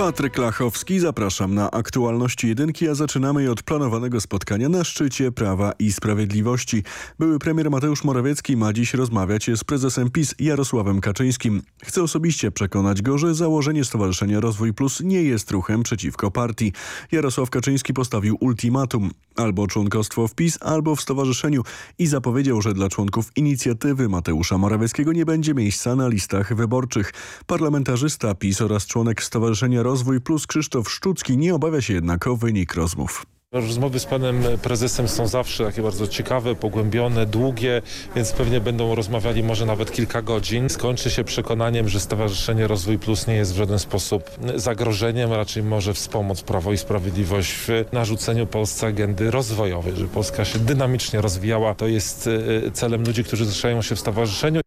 Patryk Lachowski, zapraszam na aktualności jedynki, a zaczynamy od planowanego spotkania na szczycie Prawa i Sprawiedliwości. Były premier Mateusz Morawiecki ma dziś rozmawiać z prezesem PiS Jarosławem Kaczyńskim. Chce osobiście przekonać go, że założenie Stowarzyszenia Rozwój Plus nie jest ruchem przeciwko partii. Jarosław Kaczyński postawił ultimatum. Albo członkostwo w PiS, albo w stowarzyszeniu i zapowiedział, że dla członków inicjatywy Mateusza Morawieckiego nie będzie miejsca na listach wyborczych. Parlamentarzysta PiS oraz członek Stowarzyszenia Rozwój Plus Krzysztof Szczucki nie obawia się jednak o wynik rozmów. Rozmowy z panem prezesem są zawsze takie bardzo ciekawe, pogłębione, długie, więc pewnie będą rozmawiali może nawet kilka godzin. Skończy się przekonaniem, że Stowarzyszenie Rozwój Plus nie jest w żaden sposób zagrożeniem, raczej może wspomóc Prawo i Sprawiedliwość w narzuceniu Polsce agendy rozwojowej, żeby Polska się dynamicznie rozwijała. To jest e, celem ludzi, którzy zrzeszają się w stowarzyszeniu.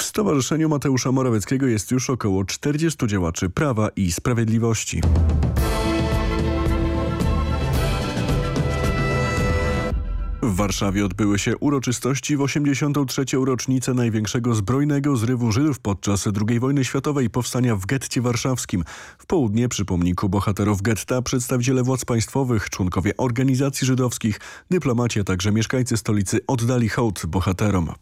W Stowarzyszeniu Mateusza Morawieckiego jest już około 40 działaczy Prawa i Sprawiedliwości. W Warszawie odbyły się uroczystości w 83. rocznicę największego zbrojnego zrywu Żydów podczas II wojny światowej powstania w getcie warszawskim. W południe przy pomniku bohaterów getta przedstawiciele władz państwowych, członkowie organizacji żydowskich, dyplomaci, a także mieszkańcy stolicy oddali hołd bohaterom.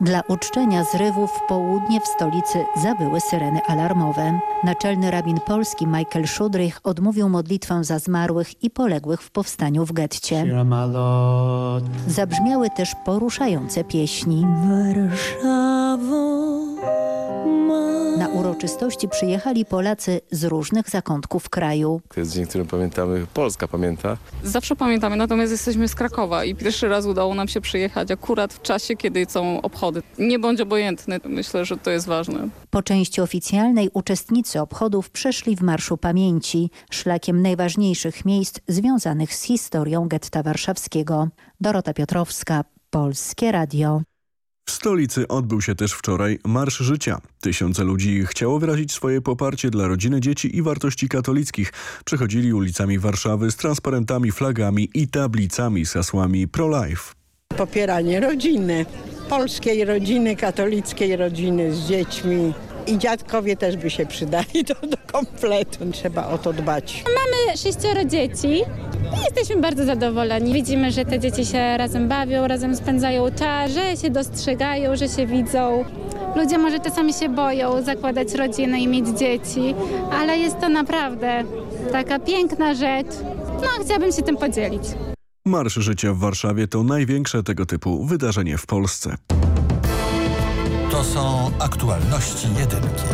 Dla uczczenia zrywów w południe w stolicy zawyły syreny alarmowe. Naczelny rabin polski Michael Szudrych odmówił modlitwę za zmarłych i poległych w powstaniu w getcie. Zabrzmiały też poruszające pieśni. Warszawo, na uroczystości przyjechali Polacy z różnych zakątków kraju. To jest dzień, który pamiętamy, Polska pamięta. Zawsze pamiętamy, natomiast jesteśmy z Krakowa i pierwszy raz udało nam się przyjechać akurat w czasie, kiedy są obchody. Nie bądź obojętny, myślę, że to jest ważne. Po części oficjalnej uczestnicy obchodów przeszli w Marszu Pamięci, szlakiem najważniejszych miejsc związanych z historią getta warszawskiego. Dorota Piotrowska, Polskie Radio. W stolicy odbył się też wczoraj Marsz Życia. Tysiące ludzi chciało wyrazić swoje poparcie dla rodziny, dzieci i wartości katolickich. Przechodzili ulicami Warszawy z transparentami, flagami i tablicami z hasłami pro-life. Popieranie rodziny, polskiej rodziny, katolickiej rodziny z dziećmi. I dziadkowie też by się przydali do, do kompletu. Trzeba o to dbać. Mamy sześcioro dzieci i jesteśmy bardzo zadowoleni. Widzimy, że te dzieci się razem bawią, razem spędzają czas, że się dostrzegają, że się widzą. Ludzie może czasami się boją zakładać rodzinę i mieć dzieci, ale jest to naprawdę taka piękna rzecz. No, chciałabym się tym podzielić. Marsz Życia w Warszawie to największe tego typu wydarzenie w Polsce. Są aktualności jedynki.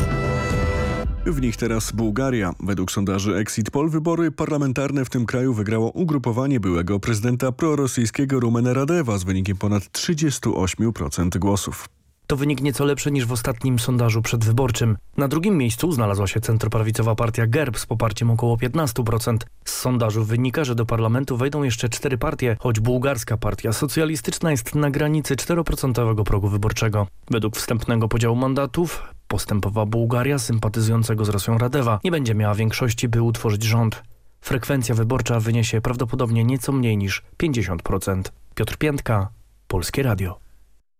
W nich teraz Bułgaria. Według sondaży Exit Poll wybory parlamentarne w tym kraju wygrało ugrupowanie byłego prezydenta prorosyjskiego Rumena Radewa z wynikiem ponad 38% głosów. To wynik nieco lepszy niż w ostatnim sondażu przedwyborczym. Na drugim miejscu znalazła się centroprawicowa partia GERB z poparciem około 15%. Z sondażu wynika, że do parlamentu wejdą jeszcze cztery partie, choć bułgarska partia socjalistyczna jest na granicy 4% progu wyborczego. Według wstępnego podziału mandatów postępowa Bułgaria sympatyzującego z Rosją Radewa nie będzie miała większości, by utworzyć rząd. Frekwencja wyborcza wyniesie prawdopodobnie nieco mniej niż 50%. Piotr Piętka, Polskie Radio.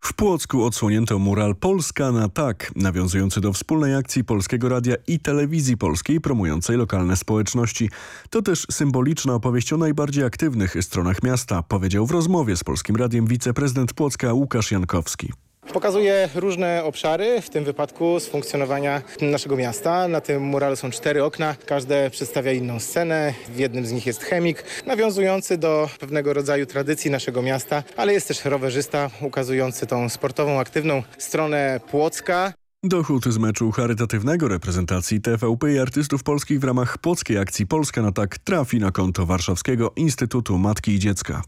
W Płocku odsłonięto mural Polska na tak, nawiązujący do wspólnej akcji Polskiego Radia i Telewizji Polskiej promującej lokalne społeczności. To też symboliczna opowieść o najbardziej aktywnych stronach miasta, powiedział w rozmowie z Polskim Radiem wiceprezydent Płocka Łukasz Jankowski. Pokazuje różne obszary, w tym wypadku z funkcjonowania naszego miasta. Na tym muralu są cztery okna, każde przedstawia inną scenę. W jednym z nich jest chemik, nawiązujący do pewnego rodzaju tradycji naszego miasta, ale jest też rowerzysta ukazujący tą sportową, aktywną stronę Płocka. Dochód z meczu charytatywnego reprezentacji TVP i artystów polskich w ramach płockiej akcji Polska na tak trafi na konto Warszawskiego Instytutu Matki i Dziecka.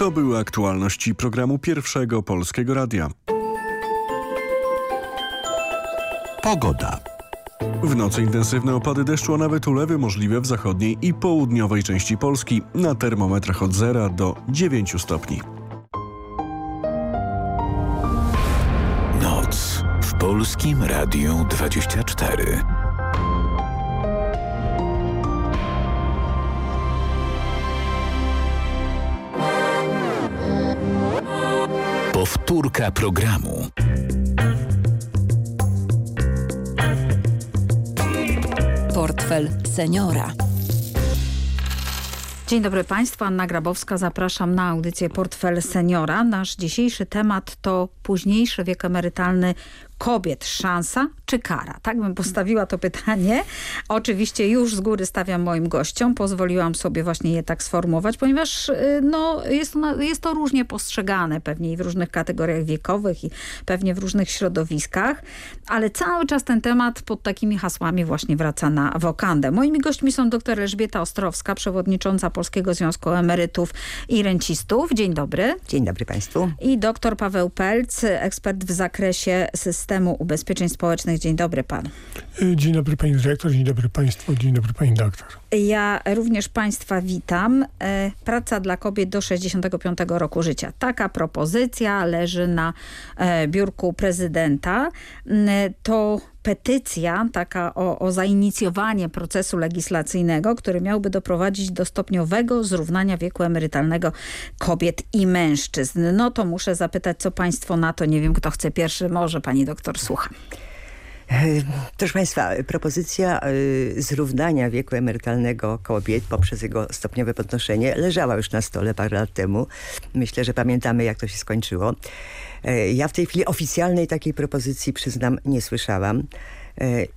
To były aktualności programu Pierwszego Polskiego Radia. Pogoda. W nocy intensywne opady deszczu, a nawet ulewy możliwe w zachodniej i południowej części Polski. Na termometrach od 0 do 9 stopni. Polskim Radiu 24. Powtórka programu. Portfel seniora. Dzień dobry Państwu, Anna Grabowska. Zapraszam na audycję Portfel Seniora. Nasz dzisiejszy temat to późniejszy wiek emerytalny kobiet szansa czy kara? Tak bym postawiła to pytanie. Oczywiście już z góry stawiam moim gościom. Pozwoliłam sobie właśnie je tak sformułować, ponieważ y, no, jest, to, jest to różnie postrzegane pewnie i w różnych kategoriach wiekowych i pewnie w różnych środowiskach, ale cały czas ten temat pod takimi hasłami właśnie wraca na wokandę. Moimi gośćmi są dr Elżbieta Ostrowska, przewodnicząca Polskiego Związku Emerytów i Rencistów. Dzień dobry. Dzień dobry Państwu. I dr Paweł Pelc, ekspert w zakresie systemu ubezpieczeń społecznych. Dzień dobry panu. Dzień dobry pani dyrektor, dzień dobry państwu, dzień dobry pani doktor. Ja również państwa witam. E, praca dla kobiet do 65 roku życia. Taka propozycja leży na e, biurku prezydenta. To petycja taka o, o zainicjowanie procesu legislacyjnego, który miałby doprowadzić do stopniowego zrównania wieku emerytalnego kobiet i mężczyzn. No to muszę zapytać, co państwo na to. Nie wiem, kto chce pierwszy. Może pani doktor, słucham. Proszę Państwa, propozycja zrównania wieku emerytalnego kobiet poprzez jego stopniowe podnoszenie leżała już na stole parę lat temu. Myślę, że pamiętamy jak to się skończyło. Ja w tej chwili oficjalnej takiej propozycji, przyznam, nie słyszałam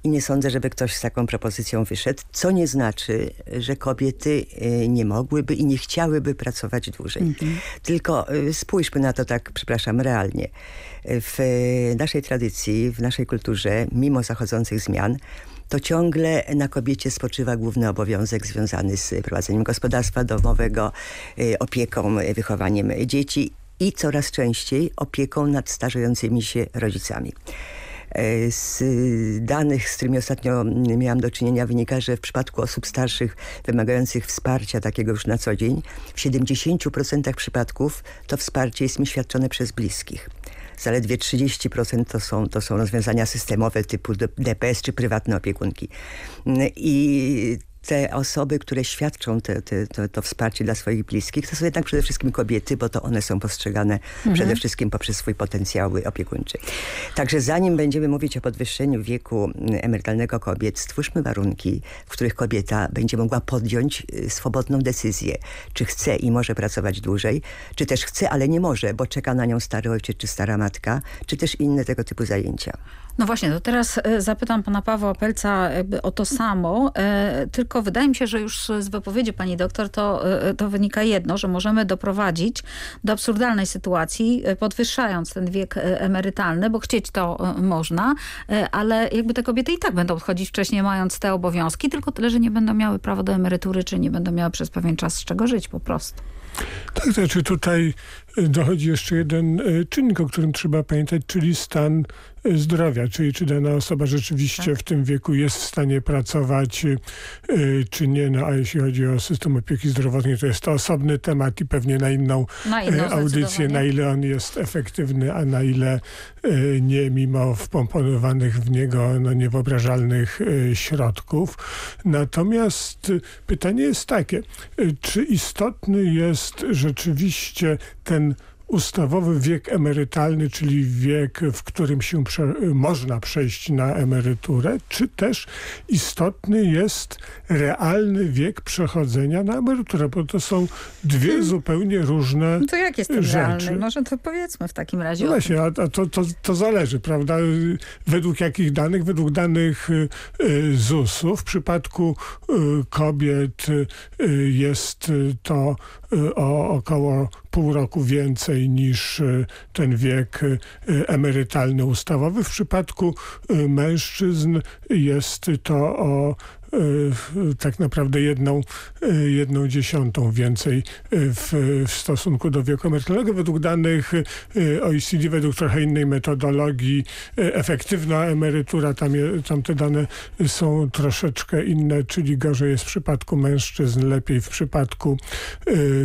i nie sądzę, żeby ktoś z taką propozycją wyszedł, co nie znaczy, że kobiety nie mogłyby i nie chciałyby pracować dłużej. Mhm. Tylko spójrzmy na to tak, przepraszam, realnie. W naszej tradycji, w naszej kulturze, mimo zachodzących zmian, to ciągle na kobiecie spoczywa główny obowiązek związany z prowadzeniem gospodarstwa domowego, opieką, wychowaniem dzieci i coraz częściej opieką nad starzejącymi się rodzicami. Z danych, z którymi ostatnio miałam do czynienia wynika, że w przypadku osób starszych wymagających wsparcia takiego już na co dzień w 70% przypadków to wsparcie jest mi świadczone przez bliskich. Zaledwie 30% to są, to są rozwiązania systemowe typu DPS czy prywatne opiekunki. I te osoby, które świadczą te, te, to, to, wsparcie dla swoich bliskich, to są jednak przede wszystkim kobiety, bo to one są postrzegane mhm. przede wszystkim poprzez swój potencjał opiekuńczy. Także zanim będziemy mówić o podwyższeniu wieku emerytalnego kobiet, stwórzmy warunki, w których kobieta będzie mogła podjąć swobodną decyzję, czy chce i może pracować dłużej, czy też chce, ale nie może, bo czeka na nią stary ojciec czy stara matka, czy też inne tego typu zajęcia. No właśnie, to teraz zapytam pana Pawła Pelca o to samo, tylko wydaje mi się, że już z wypowiedzi pani doktor to, to wynika jedno, że możemy doprowadzić do absurdalnej sytuacji, podwyższając ten wiek emerytalny, bo chcieć to można, ale jakby te kobiety i tak będą odchodzić wcześniej, mając te obowiązki, tylko tyle, że nie będą miały prawa do emerytury, czy nie będą miały przez pewien czas z czego żyć po prostu. Tak, znaczy tutaj dochodzi jeszcze jeden czynnik, o którym trzeba pamiętać, czyli stan zdrowia, czyli czy dana osoba rzeczywiście tak. w tym wieku jest w stanie pracować, czy nie. No, a jeśli chodzi o system opieki zdrowotnej, to jest to osobny temat i pewnie na inną, na inną audycję, na ile on jest efektywny, a na ile nie, mimo wpomponowanych w niego no, niewyobrażalnych środków. Natomiast pytanie jest takie, czy istotny jest rzeczywiście ten ustawowy wiek emerytalny, czyli wiek, w którym się prze można przejść na emeryturę, czy też istotny jest realny wiek przechodzenia na emeryturę, bo to są dwie hmm. zupełnie różne no To jak jest ten rzeczy. realny? Może to powiedzmy w takim razie. No właśnie, a, a to, to, to zależy, prawda? Według jakich danych? Według danych y, ZUS-u w przypadku y, kobiet y, jest to o około pół roku więcej niż ten wiek emerytalny ustawowy. W przypadku mężczyzn jest to o tak naprawdę jedną, jedną dziesiątą więcej w, w stosunku do wieku emerytalnego. Według danych OECD, według trochę innej metodologii, efektywna emerytura, tam, je, tam te dane są troszeczkę inne, czyli gorzej jest w przypadku mężczyzn, lepiej w przypadku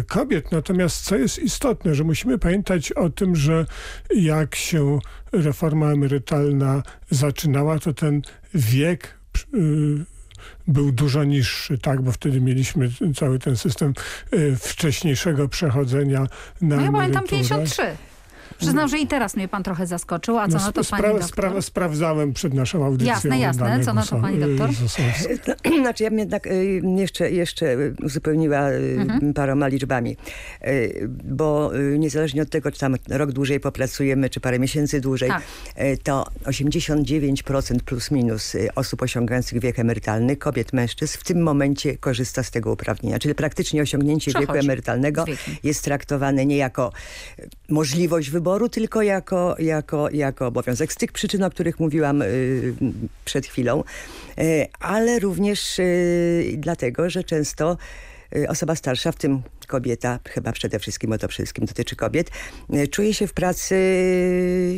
kobiet. Natomiast co jest istotne, że musimy pamiętać o tym, że jak się reforma emerytalna zaczynała, to ten wiek był dużo niższy, tak, bo wtedy mieliśmy cały ten system y, wcześniejszego przechodzenia na No ja emeryturę. pamiętam 53. Przyznam, że i teraz mnie pan trochę zaskoczył, a co No, na to spra pani doktor? spra sprawdzałem przed naszą audycją. Jasne, jasne. Co na to pani doktor? y, ZUS-owskie. Znaczy ja bym jednak y, jeszcze, jeszcze uzupełniła y, Mhm. paroma liczbami, bo niezależnie od tego, czy tam rok dłużej popracujemy, czy parę miesięcy dłużej, Tak. to 89% plus minus osób osiągających wiek emerytalny, kobiet, mężczyzn, w tym momencie korzysta z tego uprawnienia. Czyli praktycznie osiągnięcie wieku Przechodzi emerytalnego z wiekiem. jest traktowane nie jako możliwość wyboru, tylko jako, jako, jako obowiązek. Z tych przyczyn, o których mówiłam y, przed chwilą, y, ale również y, dlatego, że często osoba starsza, w tym kobieta, chyba przede wszystkim, bo to wszystkim dotyczy kobiet, y, czuje się w pracy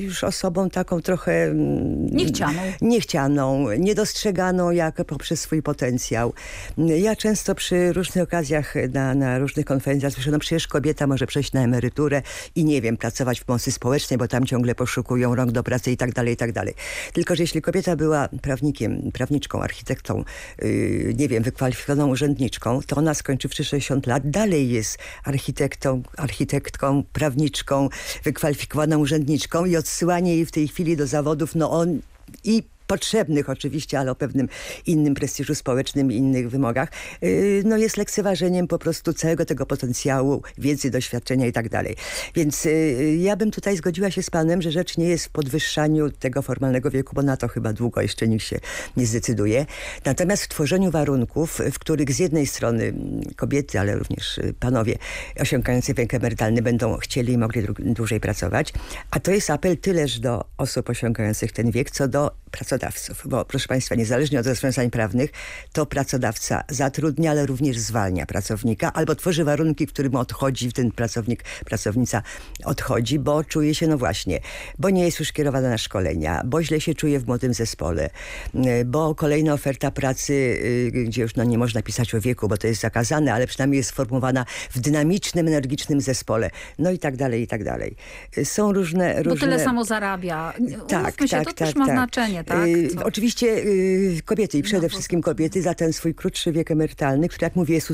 już osobą taką trochę... mm, Niechcianą. Niechcianą, niedostrzeganą jak poprzez swój potencjał. Ja często przy różnych okazjach na, na różnych konferencjach słyszę, no przecież kobieta może przejść na emeryturę i nie wiem, pracować w pomocy społecznej, bo tam ciągle poszukują rąk do pracy i tak dalej, i tak dalej. Tylko, że jeśli kobieta była prawnikiem, prawniczką, architektą, yy, nie wiem, wykwalifikowaną urzędniczką, to ona skończywszy 60 lat, dalej jest architektą, architektką, prawniczką, wykwalifikowaną urzędniczką i odsyłanie jej w tej chwili do zawodów, no on i potrzebnych oczywiście, ale o pewnym innym prestiżu społecznym i innych wymogach, yy, no jest lekceważeniem po prostu całego tego potencjału, wiedzy, doświadczenia i tak dalej. Więc yy, ja bym tutaj zgodziła się z panem, że rzecz nie jest w podwyższaniu tego formalnego wieku, bo na to chyba długo jeszcze nikt się nie zdecyduje. Natomiast w tworzeniu warunków, w których z jednej strony kobiety, ale również y, panowie osiągający wiek emerytalny będą chcieli i mogli dłu- dłużej pracować, a to jest apel tyleż do osób osiągających ten wiek, co do pracodawców. Bo proszę Państwa, niezależnie od rozwiązań prawnych, to pracodawca zatrudnia, ale również zwalnia pracownika albo tworzy warunki, w którym odchodzi ten pracownik, pracownica odchodzi, bo czuje się, no właśnie, bo nie jest już kierowana na szkolenia, bo źle się czuje w młodym zespole, y, bo kolejna oferta pracy, y, gdzie już no, nie można pisać o wieku, bo to jest zakazane, ale przynajmniej jest sformułowana w dynamicznym, energicznym zespole. No i tak dalej, i tak dalej. Y, Są różne... Bo różne... tyle samo zarabia. Tak, Umówmy się, tak, to tak, też ma tak. znaczenie, tak? Y, Co? oczywiście y, kobiety i przede No, wszystkim kobiety za ten swój krótszy wiek emerytalny, który jak mówię jest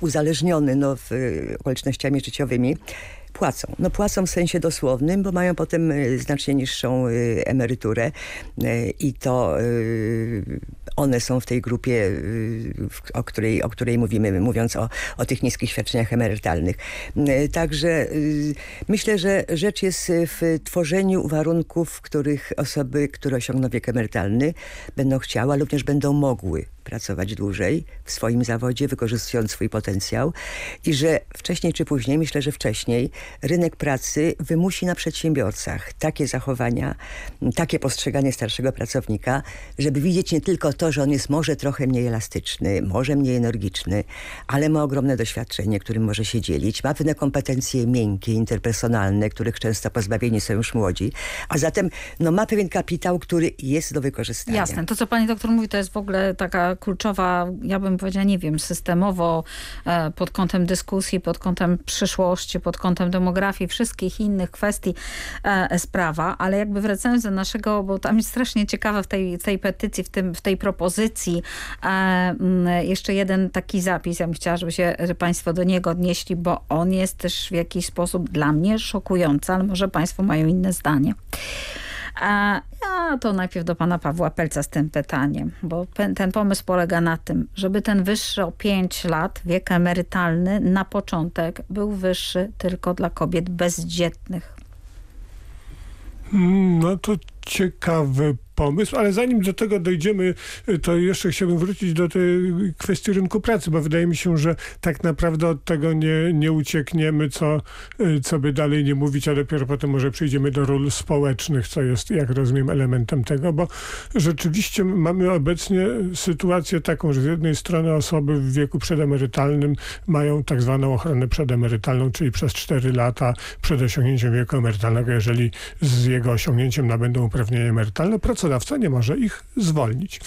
uzależniony no, w, y, okolicznościami życiowymi, płacą. No płacą w sensie dosłownym, bo mają potem y, znacznie niższą y, emeryturę y, i to y, one są w tej grupie, y, o, której, o której mówimy, mówiąc o, o tych niskich świadczeniach emerytalnych. Y, Także y, myślę, że rzecz jest w tworzeniu warunków, w których osoby, które osiągną wiek emerytalny będą chciały, ale również będą mogły pracować dłużej w swoim zawodzie, wykorzystując swój potencjał i że wcześniej czy później, myślę, że wcześniej, rynek pracy wymusi na przedsiębiorcach takie zachowania, takie postrzeganie starszego pracownika, żeby widzieć nie tylko to, że on jest może trochę mniej elastyczny, może mniej energiczny, ale ma ogromne doświadczenie, którym może się dzielić, ma pewne kompetencje miękkie, interpersonalne, których często pozbawieni są już młodzi, a zatem no, ma pewien kapitał, który jest do wykorzystania. Jasne. To, co pani doktor mówi, to jest w ogóle taka kluczowa, ja bym powiedziała, nie wiem, systemowo e, pod kątem dyskusji, pod kątem przyszłości, pod kątem demografii, wszystkich innych kwestii e, sprawa, ale jakby wracając do naszego, bo tam jest strasznie ciekawe w tej, tej petycji, w, tym, w tej propozycji, e, mm, jeszcze jeden taki zapis, ja bym chciała, żeby się państwo do niego odnieśli, bo on jest też w jakiś sposób dla mnie szokujący, ale może państwo mają inne zdanie. A ja to najpierw do pana Pawła Pelca z tym pytaniem, bo ten pomysł polega na tym, żeby ten wyższy o 5 lat wiek emerytalny na początek był wyższy tylko dla kobiet bezdzietnych. Mm, No to ciekawy pomysł, ale zanim do tego dojdziemy, to jeszcze chciałbym wrócić do tej kwestii rynku pracy, bo wydaje mi się, że tak naprawdę od tego nie, nie uciekniemy, co, co by dalej nie mówić, a dopiero potem może przejdziemy do ról społecznych, co jest, jak rozumiem, elementem tego, bo rzeczywiście mamy obecnie sytuację taką, że z jednej strony osoby w wieku przedemerytalnym mają tak zwaną ochronę przedemerytalną, czyli przez 4 lata przed osiągnięciem wieku emerytalnego, jeżeli z jego osiągnięciem nabędą uprawnienia emerytalne, pracodawca nie może ich zwolnić.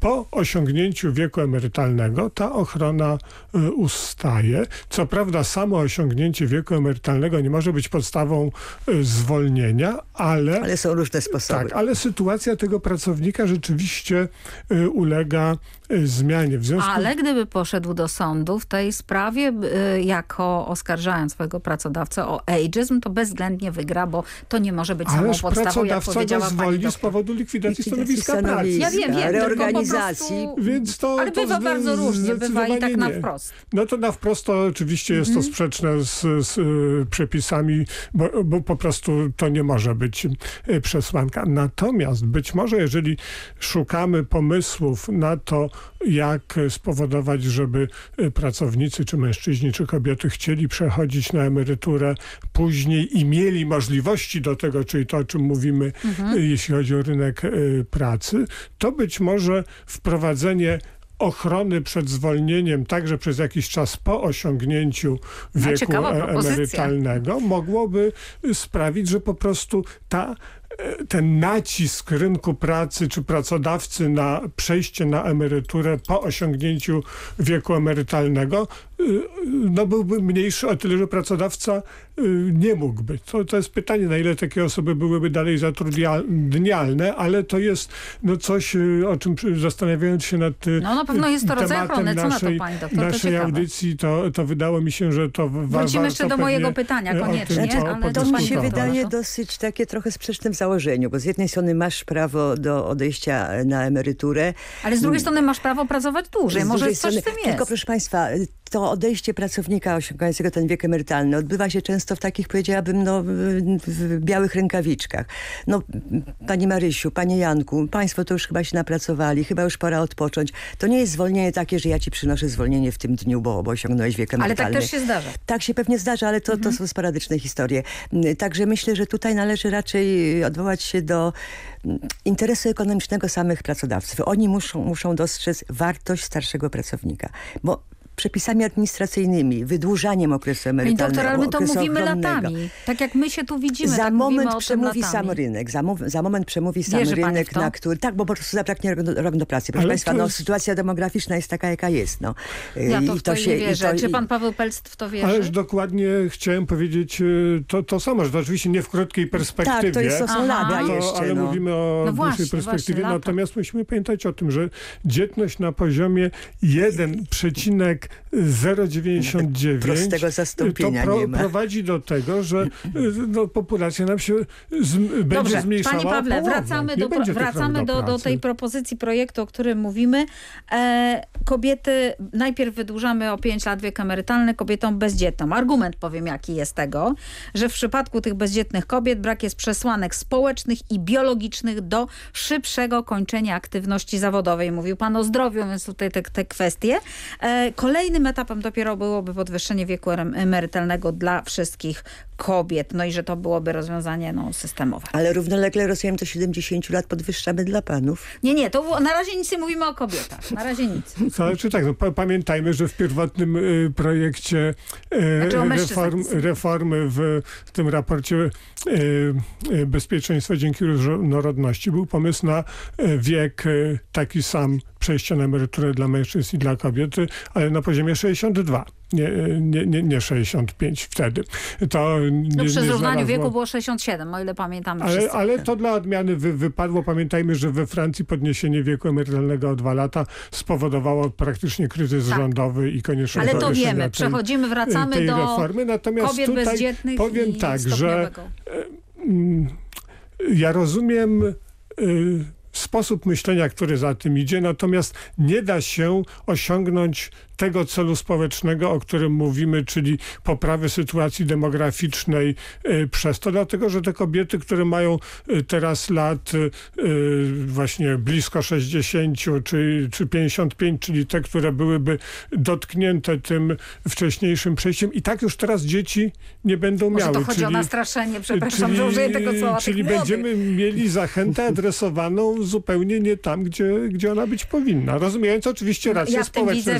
Po osiągnięciu wieku emerytalnego ta ochrona y, ustaje. Co prawda samo osiągnięcie wieku emerytalnego nie może być podstawą y, zwolnienia, ale... Ale są różne sposoby. Tak, ale sytuacja tego pracownika rzeczywiście y, ulega zmianie. W związku... Ale gdyby poszedł do sądu w tej sprawie, jako oskarżając swojego pracodawcę o ageism, to bezwzględnie wygra, bo to nie może być samą podstawą, jak powiedziała go zwolni z powodu likwidacji stanowiska pracy. Ja wiem, wiem, reorganizacji. Prostu... Więc to, Ale bywa to bardzo różnie, bywa i tak na wprost. No to na wprost to oczywiście jest mm to mhm. sprzeczne z, z y, przepisami, bo, bo, po prostu to nie może być y, przesłanka. Natomiast być może jeżeli szukamy pomysłów na to, jak spowodować, żeby y, pracownicy, czy mężczyźni, czy kobiety chcieli przechodzić na emeryturę później i mieli możliwości do tego, czyli to, o czym mówimy, mhm. jeśli chodzi o rynek pracy, to być może wprowadzenie ochrony przed zwolnieniem także przez jakiś czas po osiągnięciu wieku e, emerytalnego mogłoby sprawić, że po prostu ta ten nacisk rynku pracy czy pracodawcy na przejście na emeryturę po osiągnięciu wieku emerytalnego Y, no byłby mniejszy o tyle, że pracodawca y, nie mógłby. To, to jest pytanie, na ile takie osoby byłyby dalej zatrudnialne, ale to jest no coś, y, o czym zastanawiając się nad No na pewno jest to rodzaj ochrony. Co naszej, na to pani doktor? Naszej to audycji to, to wydało mi się, że to Wrócimy jeszcze do mojego pytania koniecznie. To, ale to mi się wydaje dosyć takie trochę sprzeczne w założeniu, bo z jednej strony masz prawo do odejścia na emeryturę. Ale z drugiej strony masz prawo pracować dłużej. Może coś strony, w tym jest. Tylko proszę państwa, to odejście pracownika osiągającego ten wiek emerytalny odbywa się często w takich, powiedziałabym, no, w białych rękawiczkach. No, Pani Marysiu, Panie Janku, Państwo to już chyba się napracowali, chyba już pora odpocząć. To nie jest zwolnienie takie, że ja Ci przynoszę zwolnienie w tym dniu, bo, bo osiągnąłeś wiek emerytalny. Ale tak też się zdarza. Tak się pewnie zdarza, ale to, mhm. to są sporadyczne historie. Także myślę, że tutaj należy raczej odwołać się do interesu ekonomicznego samych pracodawców. Oni muszą, muszą dostrzec wartość starszego pracownika, bo przepisami administracyjnymi, wydłużaniem okresu emerytalnego, doktor, ale my to mówimy latami. Tak jak my się tu widzimy, Za tak moment przemówi sam rynek. Za, za, moment przemówi sam Wierzy rynek, na który... Tak, bo po prostu zabraknie rok do, rok do pracy. Proszę ale Państwa, no, sytuacja demograficzna jest taka, jaka jest. No. Ja to, I to, się, nie wierzę. To, Czy pan Paweł Pelc w to wierzy? Ależ dokładnie chciałem powiedzieć y, to, to samo, że oczywiście nie w krótkiej perspektywie. Tak, to jest to są lata jeszcze. Ale no. mówimy o no dłuższej perspektywie. Właśnie, Natomiast musimy pamiętać o tym, że dzietność na poziomie 1,0 0,99 prostego zastąpienia to pro, prowadzi do tego, że no, populacja nam się z, będzie Dobrze, zmniejszała Panie Pawle, wracamy, do, wracamy do, do, tej propozycji projektu, o którym mówimy. E, kobiety, najpierw wydłużamy o 5 lat wiek emerytalny kobietom bezdzietnym. Argument powiem jaki jest tego, że w przypadku tych bezdzietnych kobiet brak jest przesłanek społecznych i biologicznych do szybszego kończenia aktywności zawodowej. Mówił pan o zdrowiu, więc tutaj te, te kwestie. E, kolejnym etapem dopiero byłoby podwyższenie wieku emerytalnego dla wszystkich kobiet. No i że to byłoby rozwiązanie no, systemowe. Ale równolegle rozumiem to 70 lat podwyższamy dla panów. Nie, nie, to na razie nic nie mówimy o kobietach. Na razie nic. Znaczy tak, no, pamiętajmy, że w pierwotnym y, projekcie y, znaczy reform, reformy w, w, tym raporcie y, y bezpieczeństwa dzięki różnorodności był pomysł na y, wiek y, taki sam przejścia na emeryturę dla mężczyzn i dla kobiety, ale na poziomie 62 nie, nie, nie, nie 65 wtedy. To nie, no przy zrównaniu wieku było 67, o ile pamiętamy ale, ale to dla odmiany wy, wypadło. Pamiętajmy, że we Francji podniesienie wieku emerytalnego o dwa lata spowodowało praktycznie kryzys tak. rządowy i konieczność Ale to wiemy, tej, przechodzimy, wracamy tej do reformy. Natomiast kobiet tutaj bezdzietnych powiem tak, że e, mm, ja rozumiem y, sposób myślenia, który za tym idzie, natomiast nie da się osiągnąć tego celu społecznego, o którym mówimy, czyli poprawy sytuacji demograficznej przez to, dlatego że te kobiety, które mają teraz lat właśnie blisko 60 czy, czy 55, czyli te, które byłyby dotknięte tym wcześniejszym przejściem i tak już teraz dzieci nie będą Może miały. to chodzi czyli, o nastraszenie, przepraszam, czyli, że użyję tego słowa. Czyli tych będziemy mieli zachętę adresowaną zupełnie nie tam, gdzie, gdzie ona być powinna. Rozumiejąc oczywiście racje ja w tym społeczne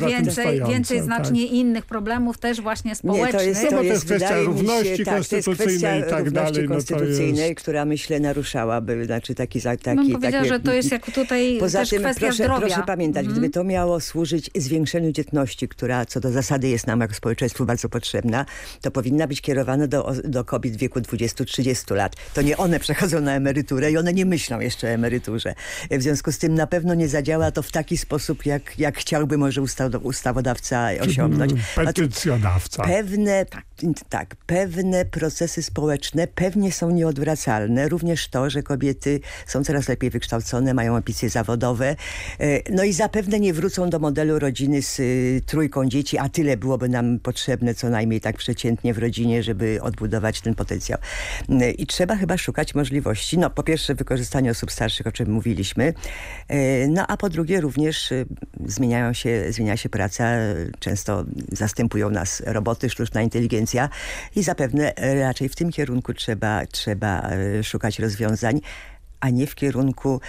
więcej, więcej tak. znacznie innych problemów też właśnie społecznych. Nie, to jest, No to bo to jest, jest kwestia równości się, tak, to jest konstytucyjnej i tak dalej, no to konstytucyjnej, jest- która myślę naruszałaby, znaczy taki, taki Bym powiedziała, takie, że to jest jak tutaj Poza też tym kwestia proszę, zdrowia. proszę pamiętać, Mhm. gdyby to miało służyć zwiększeniu dzietności, która co do zasady jest nam jako społeczeństwu bardzo potrzebna, to powinna być kierowana do, do kobiet w wieku 20-30 lat. To nie one przechodzą na emeryturę i one nie myślą jeszcze o emeryturze. W związku z tym na pewno nie zadziała to w taki sposób, jak, jak chciałby może ustaw, ustawodawca osiągnąć. Petycjodawca. Pewne, tak, pewne procesy społeczne pewnie są nieodwracalne. Również to, że kobiety są coraz lepiej wykształcone, mają ambicje zawodowe. E, No i zapewne nie wrócą do modelu rodziny z y, trójką dzieci, a tyle byłoby nam potrzebne co najmniej tak przeciętnie w rodzinie, żeby odbudować ten potencjał. E, I trzeba chyba szukać możliwości. No po pierwsze wykorzystanie osób starszych, o czym mówiliśmy. E, No a po drugie również zmieniają się, zmienia się praca. Często zastępują nas roboty, sztuczna inteligencja i zapewne raczej w tym kierunku trzeba, trzeba e, szukać rozwiązań, a nie w kierunku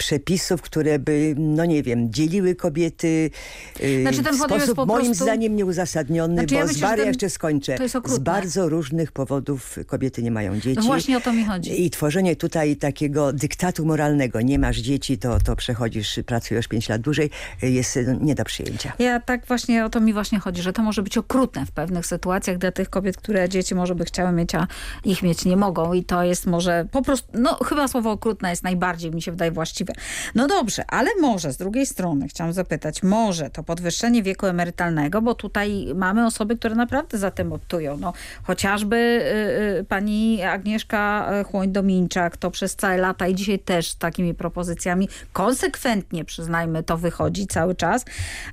przepisów, które by, no nie wiem, dzieliły kobiety yy, Znaczy, ten w sposób po moim prostu- zdaniem nieuzasadniony, Znaczy, ja bo myślę, z bar, ten- jeszcze skończę, z bardzo różnych powodów kobiety nie mają dzieci. No właśnie o to mi chodzi. I tworzenie tutaj takiego dyktatu moralnego, nie masz dzieci, to, to przechodzisz, pracujesz 5 lat dłużej, jest y, nie do przyjęcia. Ja tak właśnie, o to mi właśnie chodzi, że to może być okrutne w pewnych sytuacjach dla tych kobiet, które dzieci może by chciały mieć, a ich mieć nie mogą i to jest może po prostu, no chyba słowo okrutne jest najbardziej, mi się wydaje, właściwe. No dobrze, ale może z drugiej strony chciałam zapytać, może to podwyższenie wieku emerytalnego, bo tutaj mamy osoby, które naprawdę za tym optują. No, chociażby y, y, pani Agnieszka y, Chłoń-Dominczak, to przez całe lata i dzisiaj też z takimi propozycjami konsekwentnie, przyznajmy, to wychodzi cały czas.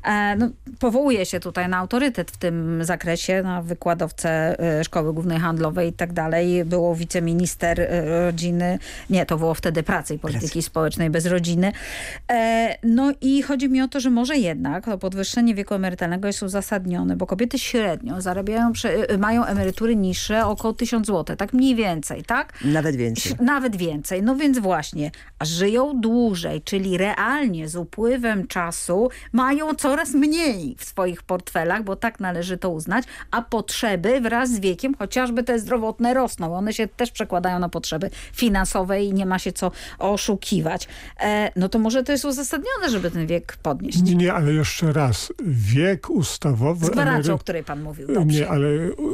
E, no, powołuje się tutaj na autorytet w tym zakresie, na wykładowcę y, Szkoły Głównej Handlowej i tak dalej. Było wiceminister y, rodziny, nie, to było wtedy pracy i polityki społecznej bez rodziny. E, no i chodzi mi o to, że może jednak to podwyższenie wieku emerytalnego jest uzasadnione, bo kobiety średnio zarabiają, y, mają emerytury niższe około 1000 zł, tak mniej więcej, tak? Nawet więcej. Nawet więcej. No więc właśnie, a żyją dłużej, czyli realnie z upływem czasu mają coraz mniej w swoich portfelach, bo tak należy to uznać, a potrzeby wraz z wiekiem, chociażby te zdrowotne rosną. One się też przekładają na potrzeby finansowe i nie ma się co oszukiwać. E, no to może to jest uzasadnione, żeby ten wiek podnieść. Nie, nie, ale jeszcze raz. Wiek ustawowy... Z gwarancją, emery- o której pan mówił. Dobrze. Nie, ale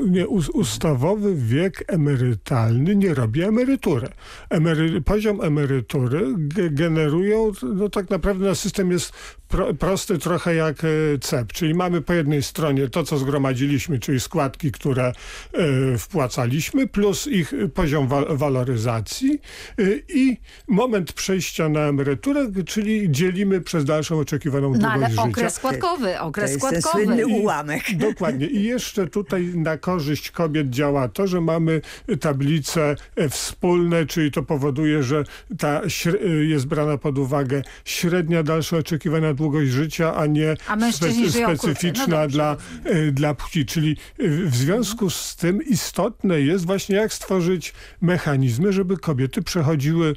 nie, us- ustawowy wiek emerytalny nie robi emeryturę. Emery, poziom emerytury ge- generują, no tak naprawdę nasz system jest pro, prosty trochę jak e, CEP, czyli mamy po jednej stronie to, co zgromadziliśmy, czyli składki, które e, wpłacaliśmy, plus ich poziom wa waloryzacji e, i moment przejścia na emeryturę, czyli dzielimy przez dalszą oczekiwaną No długość ale życia. okres składkowy, okres ten składkowy. słynny I- ułamek. Dokładnie. I jeszcze tutaj na korzyść kobiet działa to, że mamy tablice wspólne, czyli to powoduje, że ta jest brana pod uwagę średnia dalsza oczekiwana długość życia, a nie A krócej. specyficzna No dla, e, dla płci. Czyli e, w związku z tym istotne jest właśnie jak stworzyć mechanizmy, żeby kobiety przechodziły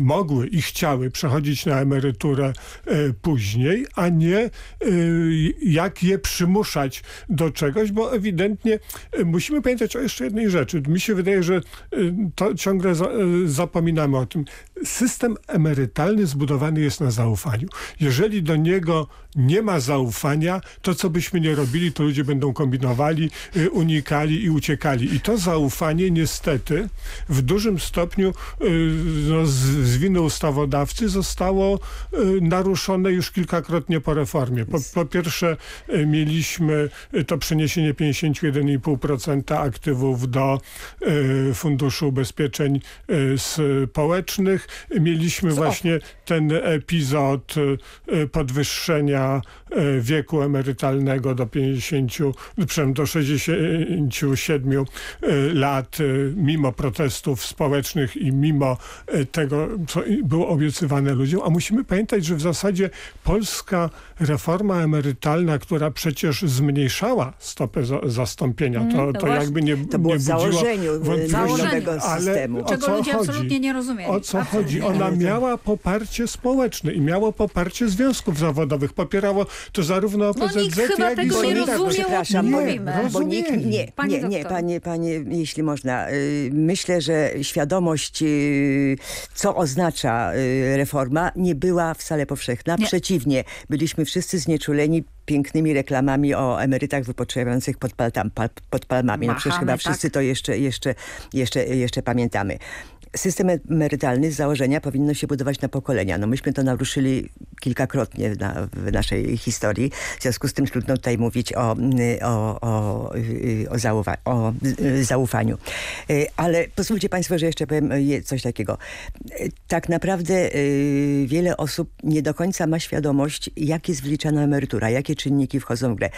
mogły i chciały przechodzić na emeryturę y, później, a nie y, jak je przymuszać do czegoś, bo ewidentnie y, musimy pamiętać o jeszcze jednej rzeczy. Mi się wydaje, że y, to ciągle za, y, zapominamy o tym. System emerytalny zbudowany jest na zaufaniu. Jeżeli do niego nie ma zaufania, to co byśmy nie robili, to ludzie będą kombinowali, y, unikali i uciekali. I to zaufanie niestety w dużym stopniu y, no, z, z winy ustawodawcy zostało y, naruszone już kilkakrotnie po reformie. Po, po pierwsze y, mieliśmy y, to przeniesienie 51,5% aktywów do Funduszu Ubezpieczeń Społecznych. mieliśmy właśnie ten epizod podwyższenia wieku emerytalnego do 50, przepraszam, do 67 y, lat, mimo protestów społecznych i mimo tego, co było obiecywane ludziom. A musimy pamiętać, że w zasadzie polska reforma emerytalna, która przecież zmniejszała stopę za, zastąpienia, to, Mhm, to, to jakby nie, To było nie w budziło założeniu wątpliwości. nowego systemu. Czego co ludzie chodzi? absolutnie nie rozumieli. O co Absolutnie chodzi? nie Ona miała poparcie społeczne i miało poparcie związków zawodowych. Popierało to zarówno OPZZ, nikt chyba jak i tego nie Solidarność. rozumiał, Przepraszam, nie mówimy. bo nikt, nie, Pani nie, nie, doktor. panie, panie, jeśli można. y, Myślę, że świadomość, y, co oznacza y, reforma, nie była wcale powszechna. Nie. Przeciwnie, byliśmy wszyscy znieczuleni pięknymi reklamami o emerytach wypoczywających pod, pal, pod palmami. No przecież Machamy, chyba tak. wszyscy to jeszcze, jeszcze, jeszcze, jeszcze pamiętamy. System emerytalny z założenia powinno się budować na pokolenia. No myśmy to naruszyli kilkakrotnie na, w naszej historii. W związku z tym trudno tutaj mówić o, o, o, o, zaufa, o y, zaufaniu. Y, Ale pozwólcie Państwo, że jeszcze powiem y, coś takiego. Y, Tak naprawdę y, wiele osób nie do końca ma świadomość, jak jest wliczana emerytura, jakie czynniki wchodzą w grę.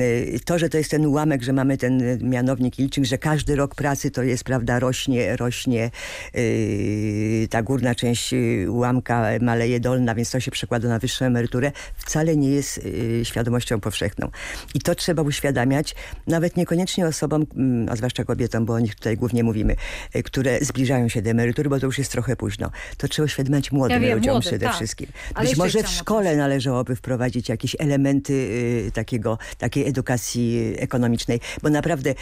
Y, To, że to jest ten ułamek, że mamy ten y, mianownik licznik, że każdy rok pracy to jest, prawda, rośnie, rośnie y, ta górna część y, ułamka maleje dolna, więc to się przekłada na wyższą emeryturę, wcale nie jest y, świadomością powszechną. I to trzeba uświadamiać nawet niekoniecznie osobom, mm, a zwłaszcza kobietom, bo o nich tutaj głównie mówimy, które zbliżają się do emerytury, bo to już jest trochę późno. To trzeba uświadamiać młodym Ja wiem, ludziom młodym, przede tak. wszystkim. Ale Być może w szkole należałoby wprowadzić jakieś elementy takiego, takiej edukacji ekonomicznej, bo naprawdę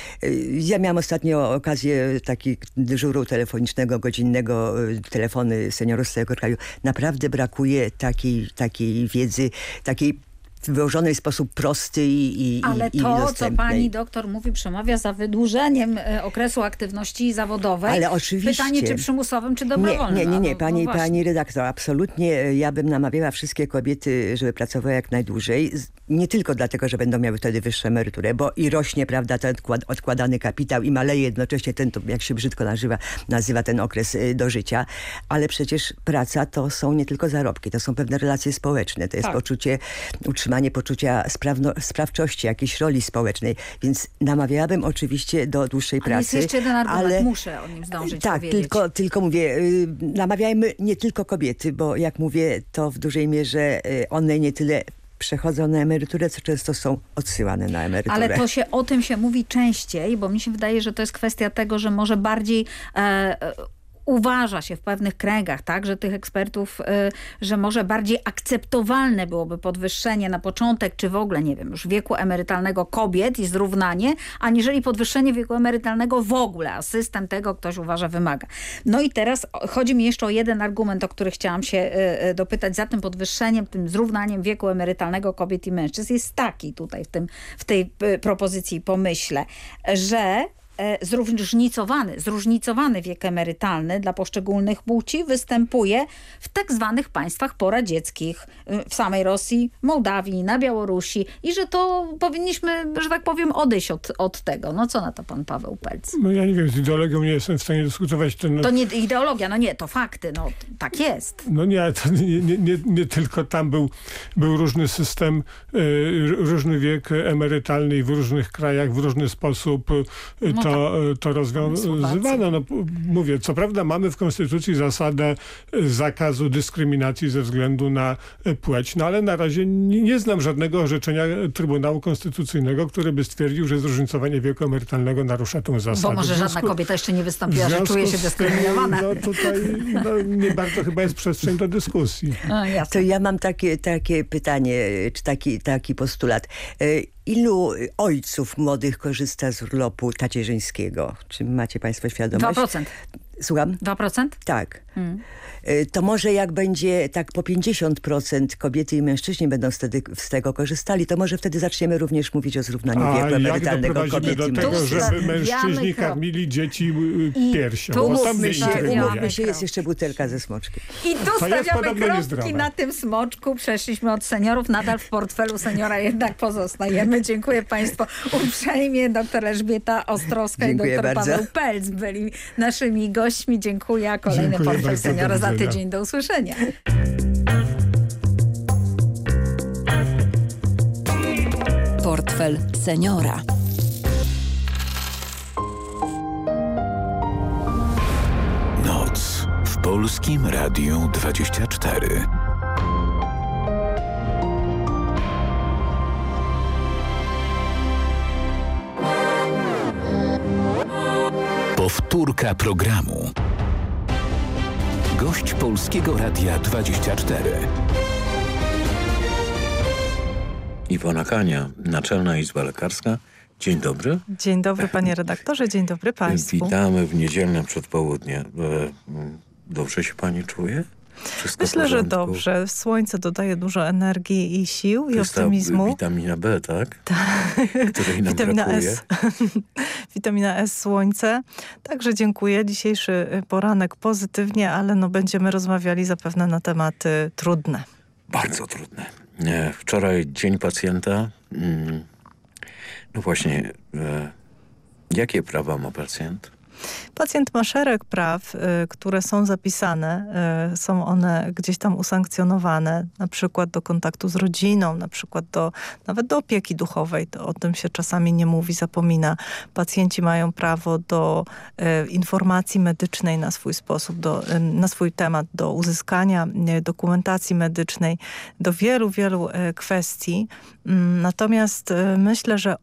ja miałam ostatnio okazję taki dyżuru telefonicznego, godzinnego, y, telefony seniorów z całego kraju. Naprawdę brakuje takiej, takiej wiedzy, takiej wyłożonej w sposób prosty i, i, Ale i, i to, co pani doktor mówi, przemawia za wydłużeniem e, okresu aktywności zawodowej. Ale oczywiście. Pytanie, czy przymusowym, czy dobrowolnym. Nie, nie, nie, nie. No, Pani, no pani redaktor, absolutnie e, ja bym namawiała wszystkie kobiety, żeby pracowały jak najdłużej. Nie tylko dlatego, że będą miały wtedy wyższą emeryturę, bo i rośnie, prawda, ten odkład, odkładany kapitał i maleje jednocześnie ten, to jak się brzydko nazywa, nazywa ten okres y, do życia. Ale przecież praca to są nie tylko zarobki, to są pewne relacje społeczne. To jest Tak. poczucie, utrzymanie poczucia sprawno, sprawczości, jakiejś roli społecznej. Więc namawiałabym oczywiście do dłuższej Ale jest pracy. jeszcze jeden argument, ale muszę o nim zdążyć tak, powiedzieć. tylko, tylko mówię, y, namawiajmy nie tylko kobiety, bo jak mówię, to w dużej mierze y, one nie tyle przechodzą na emeryturę, co często są odsyłane na emeryturę. Ale to się o tym się mówi częściej, bo mi się wydaje, że to jest kwestia tego, że może bardziej e, e, uważa się w pewnych kręgach, tak, że tych ekspertów, e, że może bardziej akceptowalne byłoby podwyższenie na początek, czy w ogóle, nie wiem, już wieku emerytalnego kobiet i zrównanie, aniżeli podwyższenie wieku emerytalnego w ogóle, a system tego ktoś uważa wymaga. No i teraz chodzi mi jeszcze o jeden argument, o który chciałam się e, e, dopytać. Za tym podwyższeniem, tym zrównaniem wieku emerytalnego kobiet i mężczyzn jest taki tutaj w, tym, w tej propozycji pomyśle, że zróżnicowany, zróżnicowany wiek emerytalny dla poszczególnych płci występuje w tak zwanych państwach poradzieckich, y, w samej Rosji, Mołdawii, na Białorusi i że to powinniśmy, że tak powiem, odejść od, od tego. No co na to pan Paweł Pelc? No ja nie wiem, z ideologią nie jestem w stanie dyskutować. Ten, To nie ideologia, no nie, to fakty, no tak jest. No nie, to nie, nie, nie, nie tylko tam był, był różny system, y, różny wiek emerytalny i w różnych krajach w różny sposób No to, y, to rozwiązywano. No, mówię, co prawda mamy w Konstytucji zasadę y, zakazu dyskryminacji ze względu na y, płeć, no ale na razie nie, nie znam żadnego orzeczenia Trybunału Konstytucyjnego, który by stwierdził, że zróżnicowanie wieku emerytalnego narusza tę zasadę. Bo może W żadna związku- kobieta jeszcze nie wystąpiła, że związku czuje się dyskryminowana. No tutaj no, nie bardzo chyba jest przestrzeń do dyskusji. To ja mam takie, takie pytanie, czy taki, taki postulat. Ilu ojców młodych korzysta z urlopu tacierzyńskiego? Czy macie państwo świadomość? 2%. Słucham? 2%? Tak. Hmm. E, To może jak będzie tak po 50% kobiety i mężczyźni będą wtedy z tego korzystali, to może wtedy zaczniemy również mówić o zrównaniu A wieku emerytalnego kobiet i do tego, mężczyzn? żeby mężczyźni karmili dzieci y, piersią? tu Bo tam mówmy mnie się. Umówmy się, jest jeszcze butelka ze smoczkiem. I tu To stawiamy kropki na tym smoczku. Przeszliśmy od seniorów, nadal w portfelu seniora jednak pozostajemy. Dziękuję Państwu uprzejmie. Doktor Elżbieta Ostrowska Dziękuję i doktor bardzo. Paweł Pelc byli naszymi gośćmi. Gośćmi. Dziękuję. Kolejny Dziękuję portfel bardzo, seniora za tydzień. Do usłyszenia. Portfel seniora. Noc w Polskim Radiu 24. Powtórka programu. Gość Polskiego Radia 24. Iwona Kania, Naczelna Izba Lekarska. Dzień dobry. Dzień dobry panie redaktorze, dzień dobry państwu. Witamy w niedzielne przedpołudnie. E, Dobrze się pani czuje? Wszystko Myślę, że dobrze. Słońce dodaje dużo energii i sił i optymizmu. witamina B, tak? Nam Witamina brakuje. S. Witamina S, słońce. Także dziękuję. Dzisiejszy y, poranek pozytywnie, ale no będziemy rozmawiali zapewne na tematy trudne. Bardzo trudne. Wczoraj Dzień Pacjenta. Mm, No właśnie, e, jakie prawa ma pacjent? Pacjent ma szereg praw, y, które są zapisane, y, są one gdzieś tam usankcjonowane, na przykład do kontaktu z rodziną, na przykład do, nawet do opieki duchowej. To o tym się czasami nie mówi, zapomina. Pacjenci mają prawo do y, informacji medycznej na swój sposób, do, na swój temat, do uzyskania dokumentacji medycznej, do wielu, wielu kwestii. Mm, Natomiast myślę, że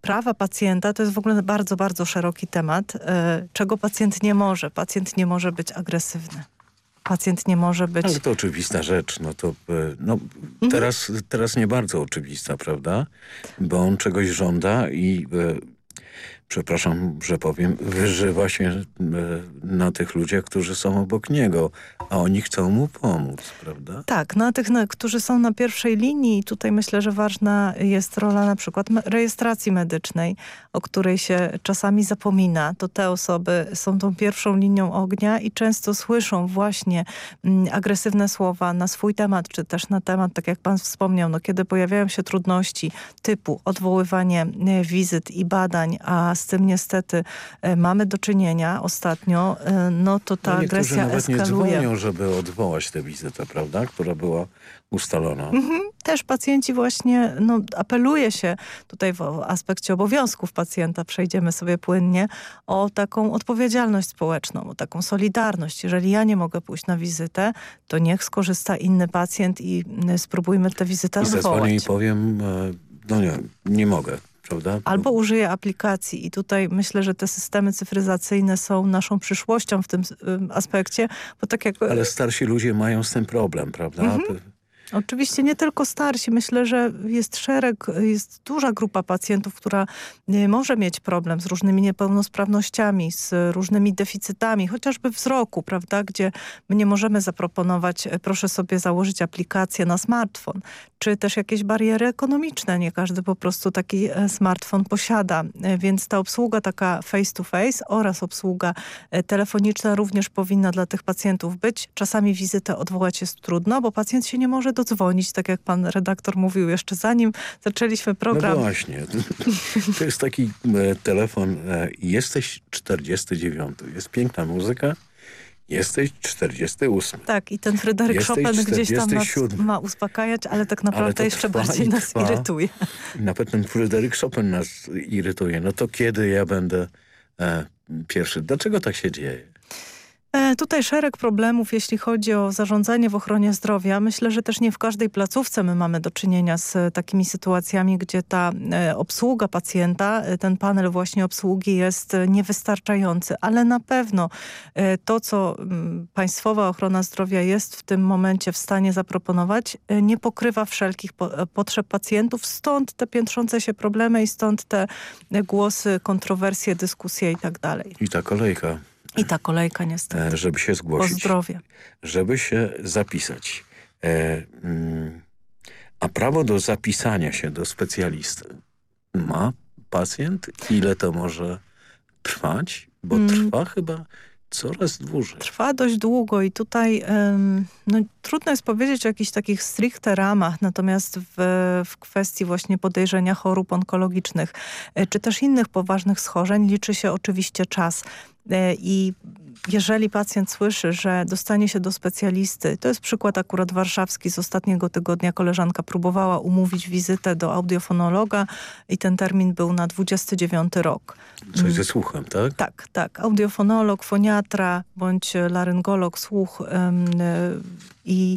prawa pacjenta to jest w ogóle bardzo, bardzo szeroki temat, e, czego pacjent nie może. Pacjent nie może być agresywny. Pacjent nie może być... Ale to oczywista rzecz. No to e, no, Mhm. teraz, teraz nie bardzo oczywista, prawda? Bo on czegoś żąda i e, przepraszam, że powiem, wyżywa się e, na tych ludziach, którzy są obok niego, a oni chcą mu pomóc, prawda? Tak, na tych, na, którzy są na pierwszej linii, tutaj myślę, że ważna jest rola na przykład rejestracji medycznej, o której się czasami zapomina. To te osoby są tą pierwszą linią ognia i często słyszą właśnie mm, agresywne słowa na swój temat, czy też na temat, tak jak pan wspomniał, no, kiedy pojawiają się trudności typu odwoływanie e, wizyt i badań, a z tym niestety e, mamy do czynienia ostatnio, e, no to ta no agresja nawet nie eskaluje. dzwonią, żeby odwołać tę wizytę, prawda? Która była ustalona. Mhm. Też pacjenci właśnie, no, apeluje się tutaj w aspekcie obowiązków pacjenta, przejdziemy sobie płynnie, o taką odpowiedzialność społeczną, o taką solidarność. Jeżeli ja nie mogę pójść na wizytę, to niech skorzysta inny pacjent i y, spróbujmy tę wizytę I zadzwonię i odwołać. powiem, e, no nie, nie mogę, prawda? Albo użyję aplikacji i tutaj myślę, że te systemy cyfryzacyjne są naszą przyszłością w tym y, aspekcie, bo tak jak... Ale starsi ludzie mają z tym problem, prawda? Mhm. Oczywiście nie tylko starsi. Myślę, że jest szereg, jest duża grupa pacjentów, która y, może mieć problem z różnymi niepełnosprawnościami, z różnymi deficytami, chociażby wzroku, prawda, gdzie my nie możemy zaproponować, e, proszę sobie założyć aplikację na smartfon, czy też jakieś bariery ekonomiczne. Nie każdy po prostu taki e, smartfon posiada, E, więc ta obsługa taka face to face oraz obsługa e, telefoniczna również powinna dla tych pacjentów być. Czasami wizytę odwołać jest trudno, bo pacjent się nie może dodzwonić, tak jak pan redaktor mówił jeszcze zanim zaczęliśmy program. No właśnie. To jest taki e, telefon. E, jesteś 49. Jest piękna muzyka. Jesteś 48. Tak, i ten Fryderyk Jesteś Chopin gdzieś tam nas 47. ma uspokajać, ale tak Ale naprawdę to jeszcze bardziej nas trwa. irytuje. Nawet ten Fryderyk Chopin nas irytuje. No to kiedy ja będę e, pierwszy? Dlaczego tak się dzieje? E, Tutaj szereg problemów, jeśli chodzi o zarządzanie w ochronie zdrowia. Myślę, że też nie w każdej placówce my mamy do czynienia z e, takimi sytuacjami, gdzie ta e, obsługa pacjenta, ten panel właśnie obsługi jest niewystarczający, ale na pewno to, co mm, Państwowa Ochrona Zdrowia jest w tym momencie w stanie zaproponować, nie pokrywa wszelkich po, potrzeb pacjentów, stąd te piętrzące się problemy i stąd te głosy, kontrowersje, dyskusje i tak. I ta kolejka, I ta kolejka niestety. e, żeby się O zgłosić. zdrowie. żeby się zapisać. E, mm, a prawo do zapisania się do specjalisty ma pacjent? Ile to może trwać? Bo Mm. trwa chyba coraz dłużej. Trwa dość długo i tutaj em, no, trudno jest powiedzieć o jakichś takich stricte ramach, natomiast w, w kwestii właśnie podejrzenia chorób onkologicznych, e, czy też innych poważnych schorzeń liczy się oczywiście czas. E, I jeżeli pacjent słyszy, że dostanie się do specjalisty, to jest przykład akurat warszawski z ostatniego tygodnia, koleżanka próbowała umówić wizytę do audiofonologa i ten termin był na 29 rok. Coś ze słuchem, tak? Tak, tak. Audiofonolog, foniatra bądź laryngolog, słuch i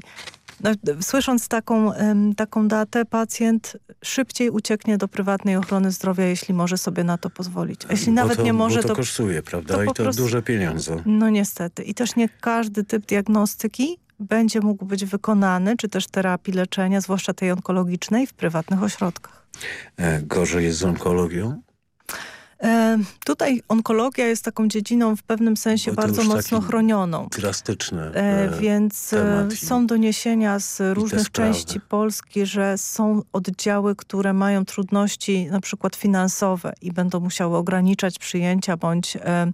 no, słysząc taką, taką datę, pacjent szybciej ucieknie do prywatnej ochrony zdrowia, jeśli może sobie na to pozwolić. A jeśli nawet to, nie może, bo to, to kosztuje, prawda? to I to prostu, duże pieniądze. No niestety. I też nie każdy typ diagnostyki będzie mógł być wykonany, czy też terapii leczenia, zwłaszcza tej onkologicznej, w prywatnych ośrodkach. E, gorzej jest z onkologią? E, tutaj onkologia jest taką dziedziną w pewnym sensie bardzo mocno chronioną. Drastyczne. E, więc są doniesienia z różnych części Polski, że są oddziały, które mają trudności na przykład finansowe i będą musiały ograniczać przyjęcia, bądź, e,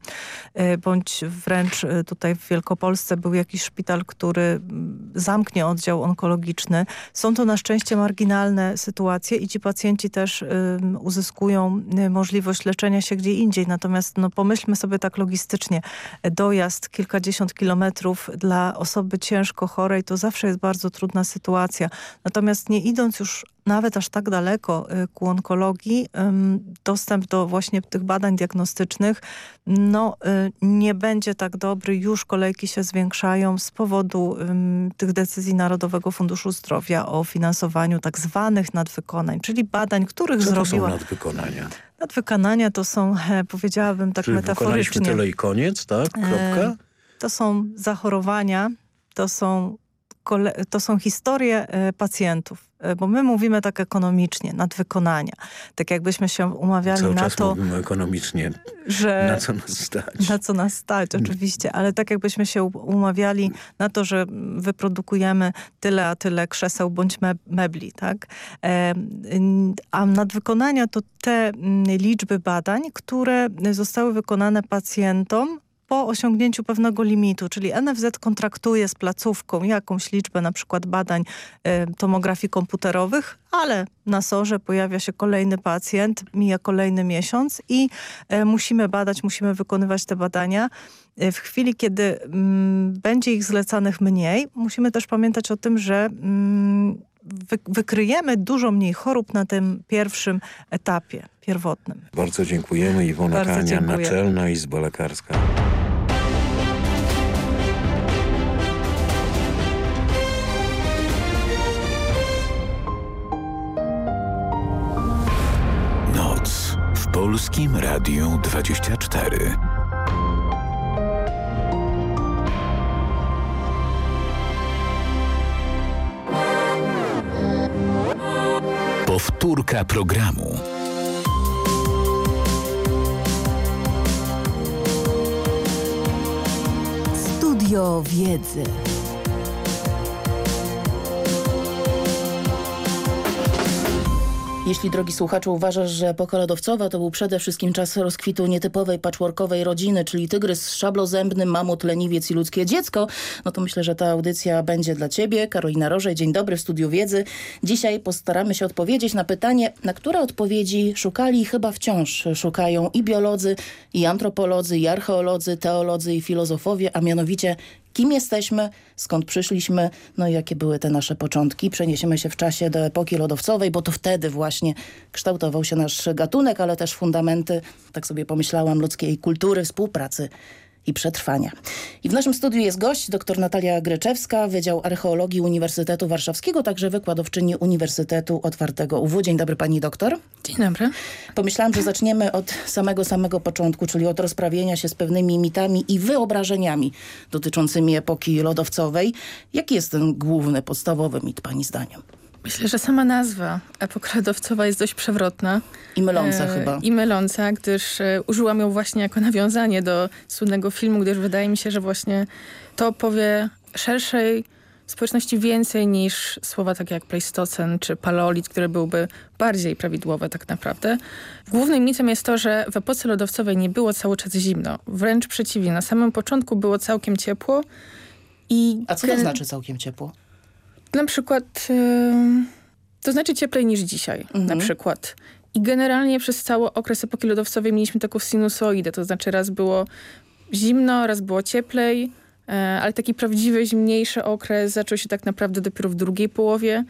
e, bądź wręcz e, tutaj w Wielkopolsce był jakiś szpital, który zamknie oddział onkologiczny. Są to na szczęście marginalne sytuacje i ci pacjenci też uzyskują możliwość leczenia się gdzie indziej. Natomiast no, pomyślmy sobie tak logistycznie. Dojazd kilkadziesiąt kilometrów dla osoby ciężko chorej to zawsze jest bardzo trudna sytuacja. Natomiast nie idąc już nawet aż tak daleko y, ku onkologii, dostęp do właśnie tych badań diagnostycznych no, y, nie będzie tak dobry. Już kolejki się zwiększają z powodu tych decyzji Narodowego Funduszu Zdrowia o finansowaniu tak zwanych nadwykonań, czyli badań, których Co zrobiła... to są nadwykonania? Nadwykonania to są, powiedziałabym tak Czyli metaforycznie. tyle i koniec, tak? Kropka? E, to są zachorowania, to są, to są historie e, pacjentów bo my mówimy tak ekonomicznie, nadwykonania. Tak jakbyśmy się umawiali Cały na to... mówimy ekonomicznie, że, na co nas stać. Na co nas stać, oczywiście, ale tak jakbyśmy się umawiali na to, że wyprodukujemy tyle, a tyle krzeseł bądź mebli, tak? E, a nadwykonania to te liczby badań, które zostały wykonane pacjentom po osiągnięciu pewnego limitu, czyli NFZ kontraktuje z placówką jakąś liczbę na przykład badań y, tomografii komputerowych, ale na sorze pojawia się kolejny pacjent, mija kolejny miesiąc i y, musimy badać, musimy wykonywać te badania. Y, w chwili, kiedy mm, będzie ich zlecanych mniej, musimy też pamiętać o tym, że mm, wykryjemy dużo mniej chorób na tym pierwszym etapie pierwotnym. Bardzo dziękujemy. Iwona Bardzo Kania, dziękuję. Naczelna Izba Lekarska. Polskim Radiu 24. Powtórka programu. Studio Wiedzy. Jeśli, drogi słuchaczu, uważasz, że epoka lodowcowa to był przede wszystkim czas rozkwitu nietypowej, patchworkowej rodziny, czyli tygrys szablozębny, mamut, leniwiec i ludzkie dziecko, no to myślę, że ta audycja będzie dla ciebie. Karolina Rożej, dzień dobry w Studiu Wiedzy. Dzisiaj postaramy się odpowiedzieć na pytanie, na które odpowiedzi szukali i chyba wciąż szukają i biolodzy, i antropolodzy, i archeolodzy, teolodzy, i filozofowie, a mianowicie kim jesteśmy, skąd przyszliśmy, no i jakie były te nasze początki. Przeniesiemy się w czasie do epoki lodowcowej, bo to wtedy właśnie kształtował się nasz gatunek, ale też fundamenty, tak sobie pomyślałam, ludzkiej kultury, współpracy i przetrwania. I w naszym studiu jest gość, dr Natalia Greczewska, Wydział Archeologii Uniwersytetu Warszawskiego, także wykładowczyni Uniwersytetu Otwartego UW. Dzień dobry pani doktor. Dzień dobry. Pomyślałam, że zaczniemy od samego, samego początku, czyli od rozprawienia się z pewnymi mitami i wyobrażeniami dotyczącymi epoki lodowcowej. Jaki jest ten główny, podstawowy mit pani zdaniem? Myślę, że sama nazwa epoka lodowcowa jest dość przewrotna. I myląca e, chyba. I myląca, gdyż e, użyłam ją właśnie jako nawiązanie do słynnego filmu, gdyż wydaje mi się, że właśnie to powie szerszej społeczności więcej niż słowa takie jak pleistocen czy paleolit, które byłby bardziej prawidłowe tak naprawdę. Głównym mitem jest to, że w epoce lodowcowej nie było cały czas zimno. Wręcz przeciwnie, na samym początku było całkiem ciepło. I A co to znaczy całkiem ciepło? Na przykład, to znaczy cieplej niż dzisiaj, mhm. na przykład. I generalnie przez cały okres epoki lodowcowej mieliśmy taką sinusoidę, to znaczy raz było zimno, raz było cieplej, e, ale taki prawdziwy, zimniejszy okres zaczął się tak naprawdę dopiero w drugiej połowie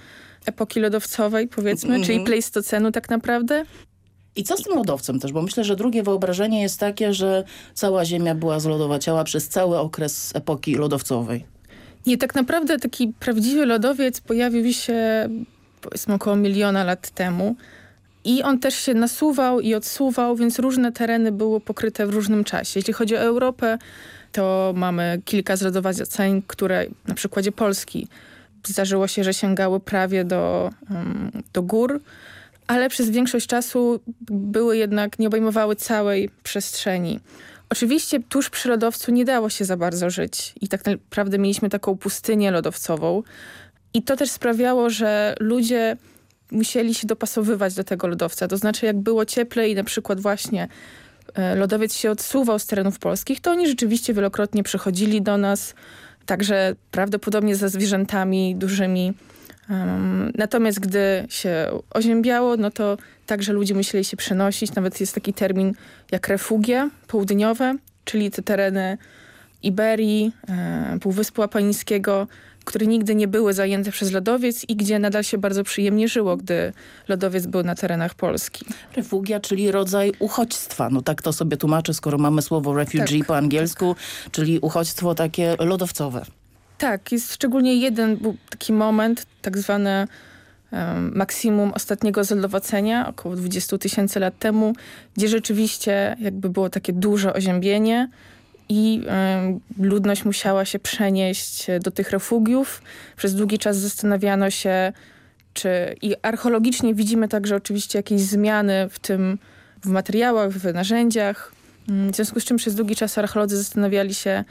epoki lodowcowej, powiedzmy, Mhm. czyli pleistocenu tak naprawdę. I co z tym lodowcem też? Bo myślę, że drugie wyobrażenie jest takie, że cała Ziemia była zlodowaciała przez cały okres epoki lodowcowej. Nie, tak naprawdę taki prawdziwy lodowiec pojawił się powiedzmy około miliona lat temu. I on też się nasuwał i odsuwał, więc różne tereny były pokryte w różnym czasie. Jeśli chodzi o Europę, to mamy kilka zlodowaceń, które na przykładzie Polski zdarzyło się, że sięgały prawie do, um, do gór, ale przez większość czasu były jednak, nie obejmowały całej przestrzeni. Oczywiście tuż przy lodowcu nie dało się za bardzo żyć i tak naprawdę mieliśmy taką pustynię lodowcową i to też sprawiało, że ludzie musieli się dopasowywać do tego lodowca. To znaczy jak było cieplej i na przykład właśnie e, lodowiec się odsuwał z terenów polskich, to oni rzeczywiście wielokrotnie przychodzili do nas, także prawdopodobnie ze zwierzętami dużymi. Natomiast gdy się oziębiało, no to także ludzie musieli się przenosić. Nawet jest taki termin jak refugie południowe, czyli te tereny Iberii, e, Półwyspu Apańskiego, które nigdy nie były zajęte przez lodowiec i gdzie nadal się bardzo przyjemnie żyło, gdy lodowiec był na terenach Polski. Refugia, czyli rodzaj uchodźstwa. No tak to sobie tłumaczę, skoro mamy słowo refugee Tak, po angielsku, czyli uchodźstwo takie lodowcowe. Tak, jest szczególnie jeden był taki moment, tak zwane maksimum ostatniego zlodowacenia, około 20 tysięcy lat temu, gdzie rzeczywiście jakby było takie duże oziębienie i ludność musiała się przenieść do tych refugiów. Przez długi czas zastanawiano się, czy i archeologicznie widzimy także oczywiście jakieś zmiany w tym, w materiałach, w narzędziach. Mm, W związku z czym przez długi czas archeolodzy zastanawiali się,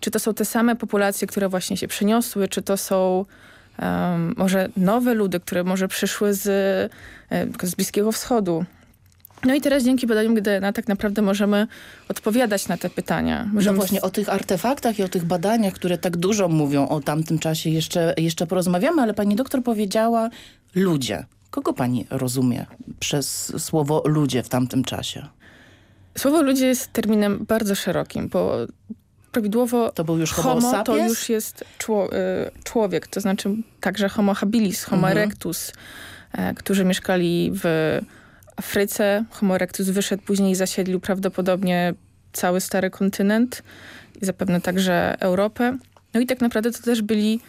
czy to są te same populacje, które właśnie się przeniosły, czy to są um, może nowe ludy, które może przyszły z, e, z Bliskiego Wschodu. No i teraz dzięki badaniom DNA tak naprawdę możemy odpowiadać na te pytania. No Możemy właśnie o tych artefaktach i o tych badaniach, które tak dużo mówią o tamtym czasie jeszcze, jeszcze porozmawiamy, ale pani doktor powiedziała ludzie. Kogo pani rozumie przez słowo ludzie w tamtym czasie? Słowo ludzie jest terminem bardzo szerokim, bo prawidłowo to był już homo, to sapiens? już jest y, człowiek, to znaczy także homo habilis, homo Mhm. erectus, e, którzy mieszkali w Afryce. Homo erectus wyszedł później i zasiedlił prawdopodobnie cały stary kontynent i zapewne także Europę. No i tak naprawdę to też byli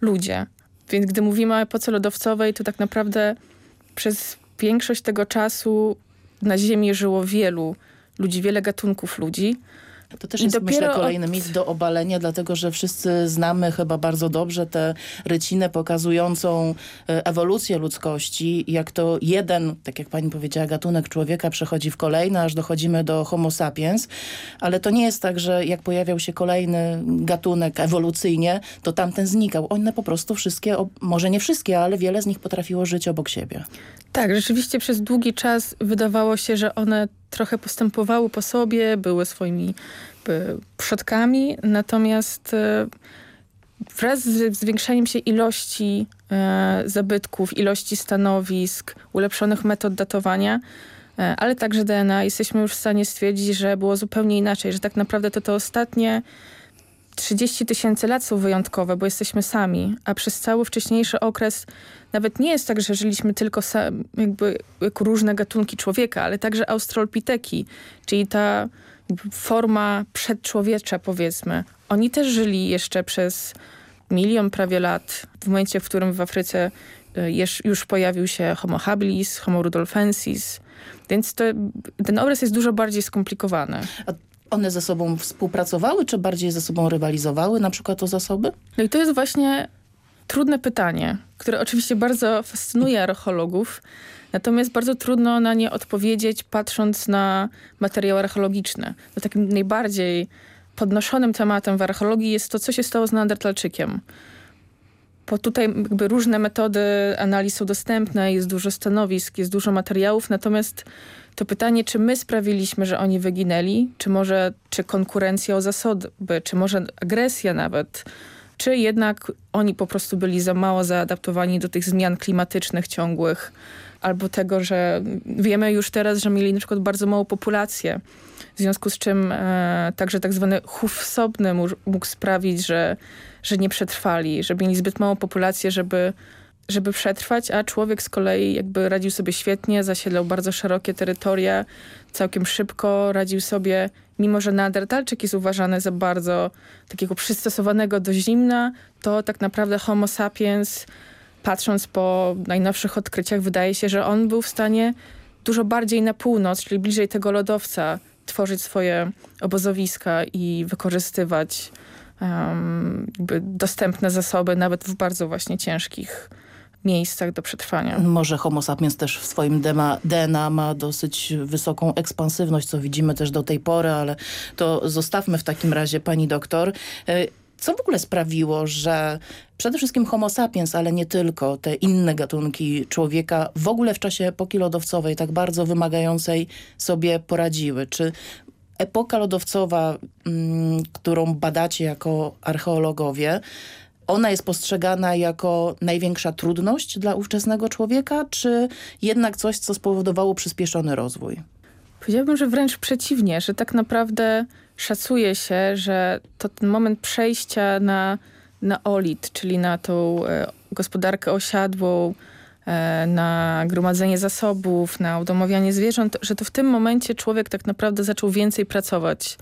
ludzie. Więc gdy mówimy o epoce lodowcowej, to tak naprawdę przez większość tego czasu na Ziemi żyło wielu ludzi, wiele gatunków ludzi. To też jest, myślę, kolejny od- mit do obalenia, dlatego że wszyscy znamy chyba bardzo dobrze tę rycinę pokazującą e, ewolucję ludzkości, jak to jeden, tak jak pani powiedziała, gatunek człowieka przechodzi w kolejny, aż dochodzimy do homo sapiens, ale to nie jest tak, że jak pojawiał się kolejny gatunek ewolucyjnie, to tamten znikał. One po prostu wszystkie, może nie wszystkie, ale wiele z nich potrafiło żyć obok siebie. Tak, rzeczywiście przez długi czas wydawało się, że one trochę postępowały po sobie, były swoimi przodkami, natomiast e, wraz z zwiększeniem się ilości e, zabytków, ilości stanowisk, ulepszonych metod datowania, e, ale także DNA, jesteśmy już w stanie stwierdzić, że było zupełnie inaczej, że tak naprawdę to te ostatnie 30 tysięcy lat są wyjątkowe, bo jesteśmy sami, a przez cały wcześniejszy okres nawet nie jest tak, że żyliśmy tylko sam, jakby jako różne gatunki człowieka, ale także australopiteki, czyli ta forma przedczłowiecza powiedzmy. Oni też żyli jeszcze przez milion prawie lat, w momencie, w którym w Afryce y, już pojawił się Homo habilis, Homo rudolfensis, więc to, ten obraz jest dużo bardziej skomplikowany. A one ze sobą współpracowały, czy bardziej ze sobą rywalizowały, na przykład o zasoby? No i to jest właśnie trudne pytanie, które oczywiście bardzo fascynuje archeologów, natomiast bardzo trudno na nie odpowiedzieć, patrząc na materiał archeologiczny. No takim najbardziej podnoszonym tematem w archeologii jest to, co się stało z Neandertalczykiem. Bo tutaj jakby różne metody analiz są dostępne, jest dużo stanowisk, jest dużo materiałów, natomiast to pytanie, czy my sprawiliśmy, że oni wyginęli, czy może, czy konkurencja o zasoby, czy może agresja nawet, czy jednak oni po prostu byli za mało zaadaptowani do tych zmian klimatycznych ciągłych, albo tego, że wiemy już teraz, że mieli na przykład bardzo małą populację, w związku z czym e, także tak zwany chów wsobny mógł sprawić, że, że nie przetrwali, że mieli zbyt małą populację, żeby, żeby przetrwać, a człowiek z kolei jakby radził sobie świetnie, zasiedlał bardzo szerokie terytoria, całkiem szybko radził sobie, mimo że Neandertalczyk jest uważany za bardzo takiego przystosowanego do zimna, to tak naprawdę homo sapiens, patrząc po najnowszych odkryciach, wydaje się, że on był w stanie dużo bardziej na północ, czyli bliżej tego lodowca, tworzyć swoje obozowiska i wykorzystywać um, dostępne zasoby, nawet w bardzo właśnie ciężkich miejscach do przetrwania. Może homo sapiens też w swoim DNA ma dosyć wysoką ekspansywność, co widzimy też do tej pory, ale to zostawmy w takim razie pani doktor. E, co w ogóle sprawiło, że przede wszystkim homo sapiens, ale nie tylko, te inne gatunki człowieka w ogóle w czasie epoki lodowcowej, tak bardzo wymagającej sobie poradziły? Czy epoka lodowcowa, mm, którą badacie jako archeologowie, ona jest postrzegana jako największa trudność dla ówczesnego człowieka, czy jednak coś, co spowodowało przyspieszony rozwój? Powiedziałabym, że wręcz przeciwnie, że tak naprawdę szacuje się, że to ten moment przejścia na, na olit, czyli na tą e, gospodarkę osiadłą, e, na gromadzenie zasobów, na udomowianie zwierząt, że to w tym momencie człowiek tak naprawdę zaczął więcej pracować.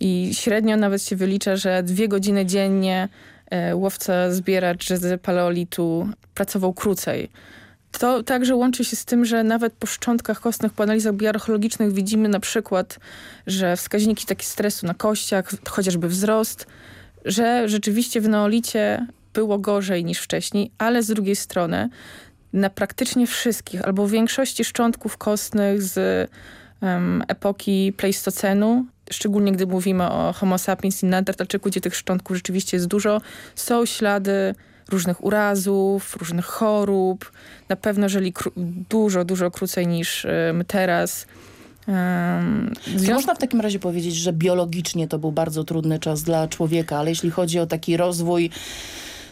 I średnio nawet się wylicza, że dwie godziny dziennie łowca, zbieracz z paleolitu pracował krócej. To także łączy się z tym, że nawet po szczątkach kostnych, po analizach bioarcheologicznych widzimy na przykład, że wskaźniki takie stresu na kościach, chociażby wzrost, że rzeczywiście w neolicie było gorzej niż wcześniej, ale z drugiej strony na praktycznie wszystkich albo większości szczątków kostnych z um, epoki Pleistocenu, szczególnie gdy mówimy o Homo sapiens i Neandertalczyku, gdzie tych szczątków rzeczywiście jest dużo, są ślady różnych urazów, różnych chorób. Na pewno żyli dużo, dużo krócej niż teraz. Um, Czy można w takim razie powiedzieć, że biologicznie to był bardzo trudny czas dla człowieka, ale jeśli chodzi o taki rozwój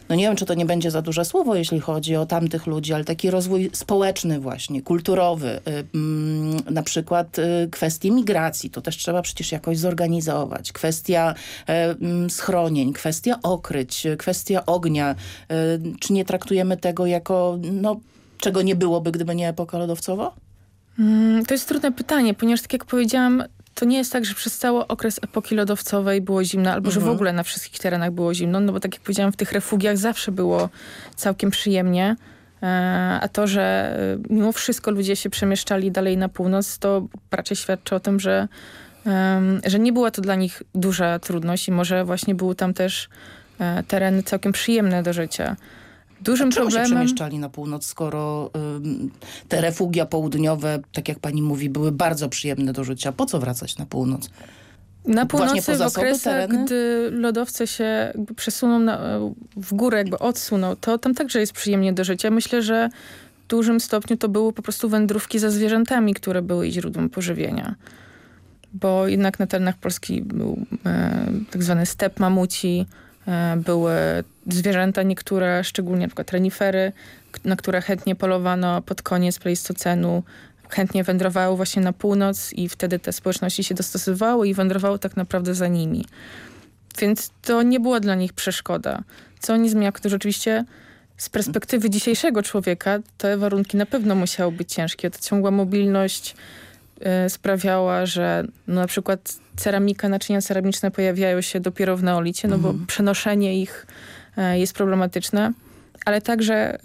no nie wiem, czy to nie będzie za duże słowo, jeśli chodzi o tamtych ludzi, ale taki rozwój społeczny właśnie, kulturowy, y, mm, na przykład y, kwestie migracji, to też trzeba przecież jakoś zorganizować, kwestia y, mm, schronień, kwestia okryć, kwestia ognia. Czy nie traktujemy tego jako, no, czego nie byłoby, gdyby nie epoka lodowcowa? Mm, to jest trudne pytanie, ponieważ tak jak powiedziałam, to nie jest tak, że przez cały okres epoki lodowcowej było zimno, albo mhm. że w mhm. ogóle na wszystkich terenach było zimno, no bo tak jak powiedziałam, w tych refugiach zawsze było całkiem przyjemnie. E, a to, że e, mimo wszystko ludzie się przemieszczali dalej na północ, to raczej świadczy o tym, że, że nie była to dla nich duża trudność i może właśnie były tam też e, tereny całkiem przyjemne do życia. Dużym problemem... się przemieszczali na północ, skoro te refugia południowe, tak jak pani mówi, były bardzo przyjemne do życia. Po co wracać na północ? Na północy w okresach, gdy lodowce się przesuną na, w górę, jakby odsuną, to tam także jest przyjemnie do życia. Myślę, że w dużym stopniu to były po prostu wędrówki za zwierzętami, które były źródłem pożywienia. Bo jednak na terenach Polski był e, tak zwany step mamuci, E, były zwierzęta niektóre, szczególnie przykład renifery, na które chętnie polowano pod koniec pleistocenu, chętnie wędrowały właśnie na północ i wtedy te społeczności się dostosowały i wędrowały tak naprawdę za nimi. Więc to nie była dla nich przeszkoda. Co oni zmieniają, to rzeczywiście z perspektywy dzisiejszego człowieka te warunki na pewno musiały być ciężkie. Ta ciągła mobilność, sprawiała, że no na przykład ceramika, naczynia ceramiczne pojawiają się dopiero w neolicie, no bo mhm. przenoszenie ich y, jest problematyczne, ale także y,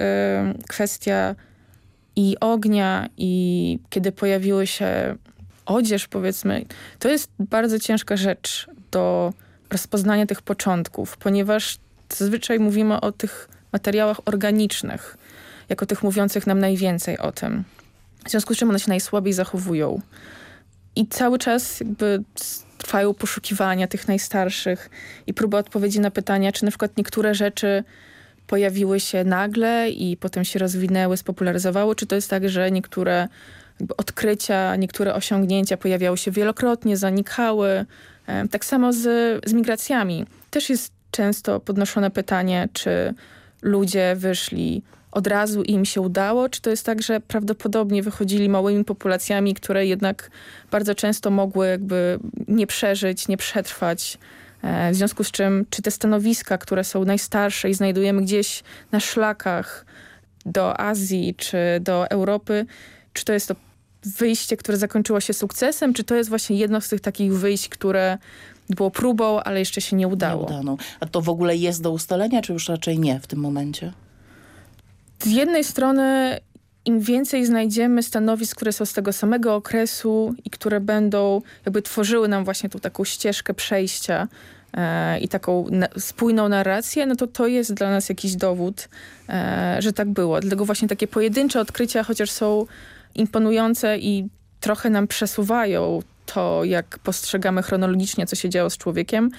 kwestia i ognia i kiedy pojawiły się odzież powiedzmy, to jest bardzo ciężka rzecz do rozpoznania tych początków, ponieważ zazwyczaj mówimy o tych materiałach organicznych, jako tych mówiących nam najwięcej o tym. W związku z czym one się najsłabiej zachowują. I cały czas jakby trwają poszukiwania tych najstarszych i próba odpowiedzi na pytania, czy na przykład niektóre rzeczy pojawiły się nagle i potem się rozwinęły, spopularyzowały, czy to jest tak, że niektóre odkrycia, niektóre osiągnięcia pojawiały się wielokrotnie, zanikały. Tak samo z, z migracjami. Też jest często podnoszone pytanie, czy ludzie wyszli od razu im się udało, czy to jest tak, że prawdopodobnie wychodzili małymi populacjami, które jednak bardzo często mogły jakby nie przeżyć, nie przetrwać. E, w związku z czym, czy te stanowiska, które są najstarsze i znajdujemy gdzieś na szlakach do Azji czy do Europy, czy to jest to wyjście, które zakończyło się sukcesem, czy to jest właśnie jedno z tych takich wyjść, które było próbą, ale jeszcze się nie udało. Nie A to w ogóle jest do ustalenia, czy już raczej nie w tym momencie? Z jednej strony im więcej znajdziemy stanowisk, które są z tego samego okresu i które będą jakby tworzyły nam właśnie tą taką ścieżkę przejścia e, i taką na, spójną narrację, no to to jest dla nas jakiś dowód, e, że tak było. Dlatego właśnie takie pojedyncze odkrycia, chociaż są imponujące i trochę nam przesuwają to, jak postrzegamy chronologicznie, co się działo z człowiekiem,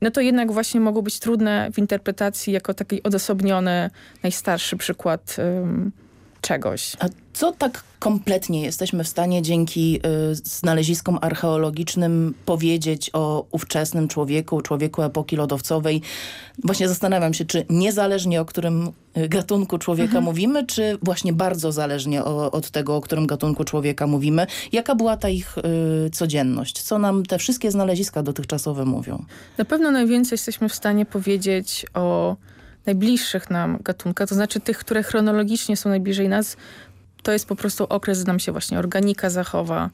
no to jednak właśnie mogą być trudne w interpretacji jako taki odosobniony, najstarszy przykład um, czegoś. A co tak kompletnie jesteśmy w stanie dzięki y, znaleziskom archeologicznym powiedzieć o ówczesnym człowieku, człowieku epoki lodowcowej? Właśnie zastanawiam się, czy niezależnie o którym y, gatunku człowieka mhm. mówimy, czy właśnie bardzo zależnie o, od tego, o którym gatunku człowieka mówimy. Jaka była ta ich y, codzienność? Co nam te wszystkie znaleziska dotychczasowe mówią? Na pewno najwięcej jesteśmy w stanie powiedzieć o najbliższych nam gatunkach, to znaczy tych, które chronologicznie są najbliżej nas, to jest po prostu okres, gdy nam się właśnie organika zachowa,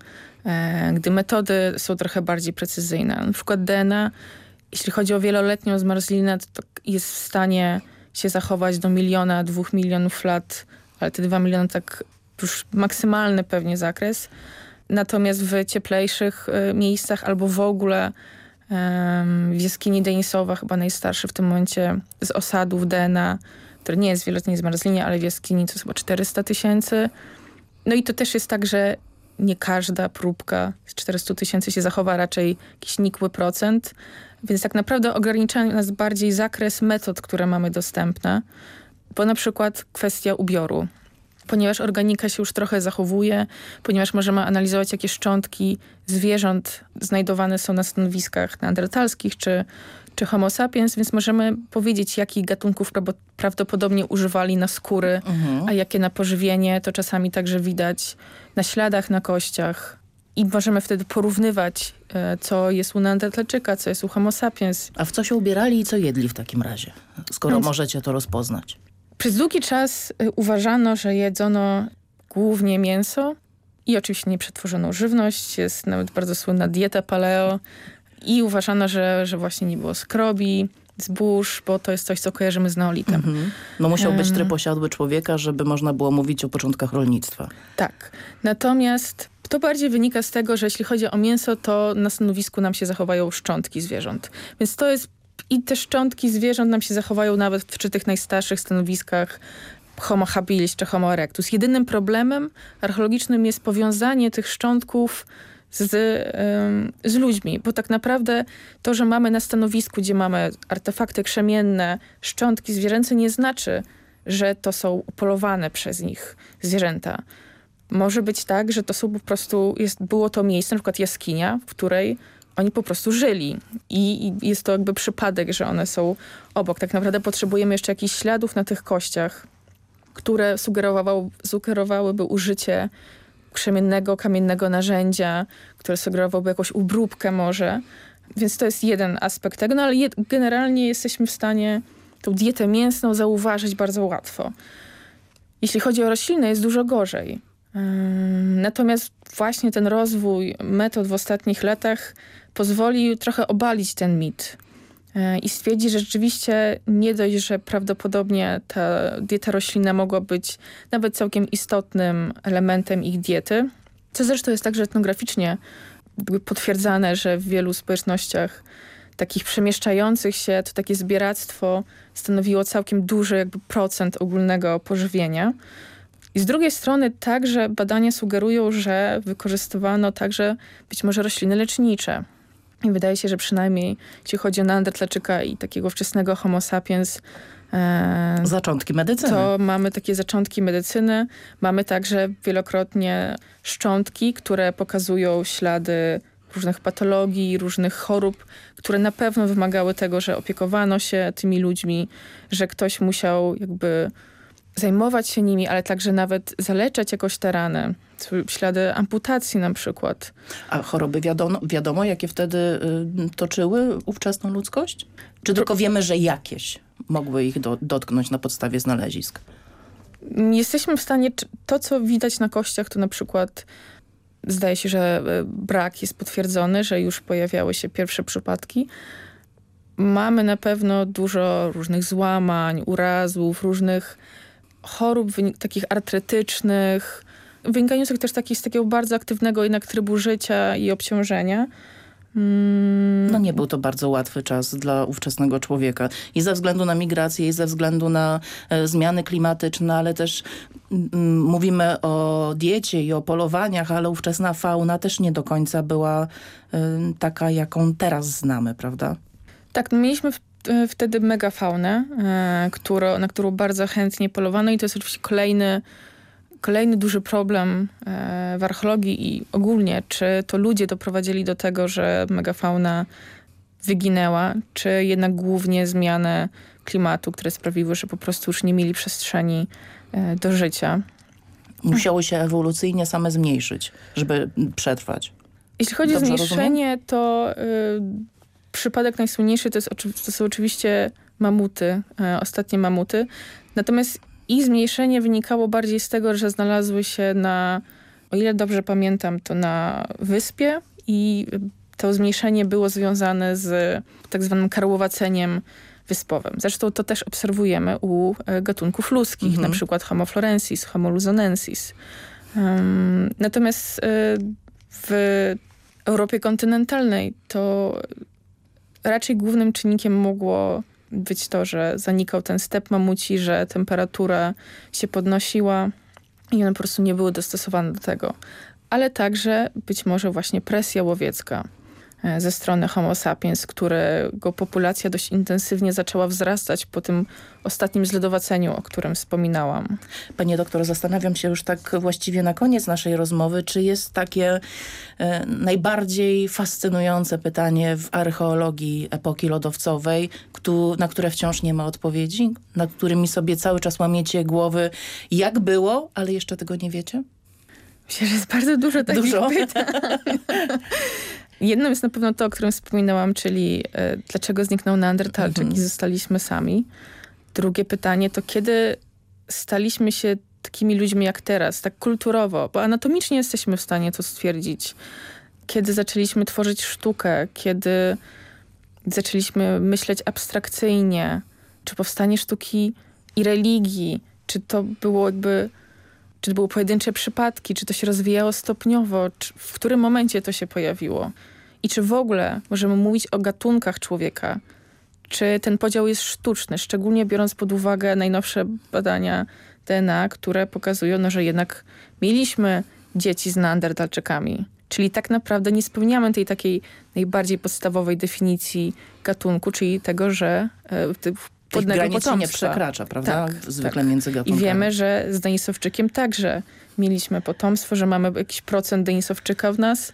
e, gdy metody są trochę bardziej precyzyjne. Na przykład DNA, jeśli chodzi o wieloletnią zmarzlinę, to jest w stanie się zachować do miliona, dwóch milionów lat, ale te dwa miliony tak już maksymalny pewnie zakres. Natomiast w cieplejszych y, miejscach albo w ogóle w jaskini Denisowa, chyba najstarszy w tym momencie z osadów DNA, który nie jest w wieloletniej zmarzlinie, ale w jaskini to chyba 400 tysięcy. No i to też jest tak, że nie każda próbka z 400 tysięcy się zachowa, raczej jakiś nikły procent. Więc tak naprawdę ogranicza nas bardziej zakres metod, które mamy dostępne, bo na przykład kwestia ubioru ponieważ organika się już trochę zachowuje, ponieważ możemy analizować, jakie szczątki zwierząt znajdowane są na stanowiskach neandertalskich czy, czy homo sapiens, więc możemy powiedzieć, jakich gatunków prawdopodobnie używali na skóry, mhm. a jakie na pożywienie. To czasami także widać na śladach, na kościach. I możemy wtedy porównywać, e, co jest u Neandertalczyka, co jest u homo sapiens. A w co się ubierali i co jedli w takim razie, skoro więc, możecie to rozpoznać? Przez długi czas y, uważano, że jedzono głównie mięso i oczywiście nieprzetworzoną żywność. Jest nawet bardzo słynna dieta paleo i uważano, że, że właśnie nie było skrobi, zbóż, bo to jest coś, co kojarzymy z neolitem. Mhm. No musiał być tryb osiadły człowieka, żeby można było mówić o początkach rolnictwa. Tak. Natomiast to bardziej wynika z tego, że jeśli chodzi o mięso, to na stanowisku nam się zachowają szczątki zwierząt. Więc to jest i te szczątki zwierząt nam się zachowają nawet przy tych najstarszych stanowiskach Homo habilis czy Homo erectus. Jedynym problemem archeologicznym jest powiązanie tych szczątków z, z ludźmi, bo tak naprawdę to, że mamy na stanowisku, gdzie mamy artefakty krzemienne, szczątki zwierzęce nie znaczy, że to są upolowane przez nich zwierzęta. Może być tak, że to są po prostu, jest, było to miejsce, na przykład jaskinia, w której oni po prostu żyli I, I, jest to jakby przypadek, że one są obok. Tak naprawdę potrzebujemy jeszcze jakichś śladów na tych kościach, które sugerowały, sugerowałyby użycie krzemiennego, kamiennego narzędzia, które sugerowałoby jakąś ubróbkę może. Więc to jest jeden aspekt tego, no ale generalnie jesteśmy w stanie tą dietę mięsną zauważyć bardzo łatwo. Jeśli chodzi o rośliny, jest dużo gorzej. Natomiast właśnie ten rozwój metod w ostatnich latach pozwoli trochę obalić ten mit i stwierdzi, że rzeczywiście nie dość, że prawdopodobnie ta dieta roślinna mogła być nawet całkiem istotnym elementem ich diety, co zresztą jest także etnograficznie potwierdzane, że w wielu społecznościach takich przemieszczających się, to takie zbieractwo stanowiło całkiem duży jakby procent ogólnego pożywienia. I z drugiej strony także badania sugerują, że wykorzystywano także być może rośliny lecznicze. I wydaje się, że przynajmniej jeśli chodzi o Neandertalczyka i takiego wczesnego homo sapiens, e, Zaczątki medycyny. To mamy takie zaczątki medycyny. Mamy także wielokrotnie szczątki, które pokazują ślady różnych patologii, różnych chorób, które na pewno wymagały tego, że opiekowano się tymi ludźmi, że ktoś musiał jakby zajmować się nimi, ale także nawet zaleczać jakoś te rany. Ślady amputacji na przykład. A choroby wiadomo, wiadomo jakie wtedy y, toczyły ówczesną ludzkość? Czy tylko wiemy, że jakieś mogły ich do, dotknąć na podstawie znalezisk? Jesteśmy w stanie, to co widać na kościach, to na przykład zdaje się, że y, brak jest potwierdzony, że już pojawiały się pierwsze przypadki. Mamy na pewno dużo różnych złamań, urazów, różnych chorób takich artretycznych, wynikających też taki, z takiego bardzo aktywnego jednak trybu życia i obciążenia. Mm. No nie był to bardzo łatwy czas dla ówczesnego człowieka. I ze względu na migrację, i ze względu na e, zmiany klimatyczne, ale też mm, mówimy o diecie i o polowaniach, ale ówczesna fauna też nie do końca była y, taka, jaką teraz znamy, prawda? Tak, no mieliśmy E, wtedy megafaunę, e, na którą bardzo chętnie polowano i to jest oczywiście kolejny, kolejny duży problem e, w archeologii i ogólnie, czy to ludzie doprowadzili do tego, że megafauna wyginęła, czy jednak głównie zmiany klimatu, które sprawiły, że po prostu już nie mieli przestrzeni do życia. Musiało się ewolucyjnie same zmniejszyć, żeby przetrwać. Jeśli chodzi Dobrze o zmniejszenie, rozumiem? to y, przypadek najsłynniejszy to, jest, to są oczywiście mamuty, e, ostatnie mamuty. Natomiast ich zmniejszenie wynikało bardziej z tego, że znalazły się na, o ile dobrze pamiętam, to na wyspie i to zmniejszenie było związane z tak zwanym karłowaceniem wyspowym. Zresztą to też obserwujemy u e, gatunków ludzkich, mhm. na przykład Homo florensis, Homo luzonensis. Um, natomiast y, w Europie kontynentalnej to raczej głównym czynnikiem mogło być to, że zanikał ten step mamuci, że temperatura się podnosiła i one po prostu nie były dostosowane do tego. Ale także być może właśnie presja łowiecka ze strony Homo sapiens, którego populacja dość intensywnie zaczęła wzrastać po tym ostatnim zlodowaceniu, o którym wspominałam. Panie doktor, zastanawiam się już tak właściwie na koniec naszej rozmowy, czy jest takie e, najbardziej fascynujące pytanie w archeologii epoki lodowcowej, na które wciąż nie ma odpowiedzi, nad którymi sobie cały czas łamiecie głowy, jak było, ale jeszcze tego nie wiecie? Myślę, że jest bardzo dużo takich dużo? pytań. Jedną jest na pewno to, o którym wspominałam, czyli e, dlaczego zniknął Neandertalczyk mhm. i zostaliśmy sami. Drugie pytanie to kiedy staliśmy się takimi ludźmi jak teraz, tak kulturowo, bo anatomicznie jesteśmy w stanie to stwierdzić. Kiedy zaczęliśmy tworzyć sztukę, kiedy zaczęliśmy myśleć abstrakcyjnie, czy powstanie sztuki i religii, czy to było jakby czy to były pojedyncze przypadki, czy to się rozwijało stopniowo, w którym momencie to się pojawiło. I czy w ogóle możemy mówić o gatunkach człowieka? Czy ten podział jest sztuczny, szczególnie biorąc pod uwagę najnowsze badania DNA, które pokazują, no, że jednak mieliśmy dzieci z neandertalczykami. Czyli tak naprawdę nie spełniamy tej takiej najbardziej podstawowej definicji gatunku, czyli tego, że e, podnego potomstwa. nie przekracza, prawda? Tak, Zwykle tak. między gatunkami. I wiemy, że z Denisowczykiem także mieliśmy potomstwo, że mamy jakiś procent Denisowczyka w nas,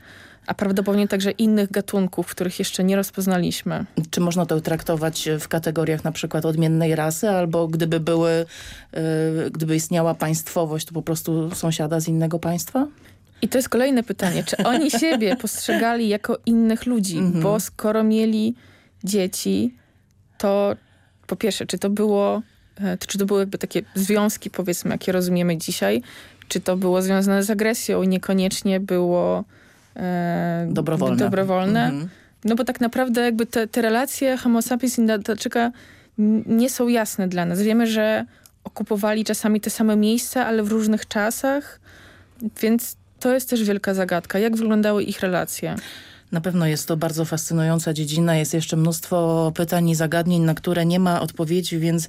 a prawdopodobnie także innych gatunków, których jeszcze nie rozpoznaliśmy. Czy można to traktować w kategoriach na przykład odmiennej rasy, albo gdyby były, yy, gdyby istniała państwowość, to po prostu sąsiada z innego państwa? I to jest kolejne pytanie, czy oni siebie postrzegali jako innych ludzi, mm -hmm. bo skoro mieli dzieci, to po pierwsze, czy to było, e, czy to były jakby takie związki, powiedzmy, jakie rozumiemy dzisiaj, czy to było związane z agresją i niekoniecznie było dobrowolne. dobrowolne. Mhm. No bo tak naprawdę jakby te, te relacje homo sapiens i Neandertalczyka nie są jasne dla nas. Wiemy, że okupowali czasami te same miejsca, ale w różnych czasach, więc to jest też wielka zagadka. Jak wyglądały ich relacje? Na pewno jest to bardzo fascynująca dziedzina. Jest jeszcze mnóstwo pytań i zagadnień, na które nie ma odpowiedzi, więc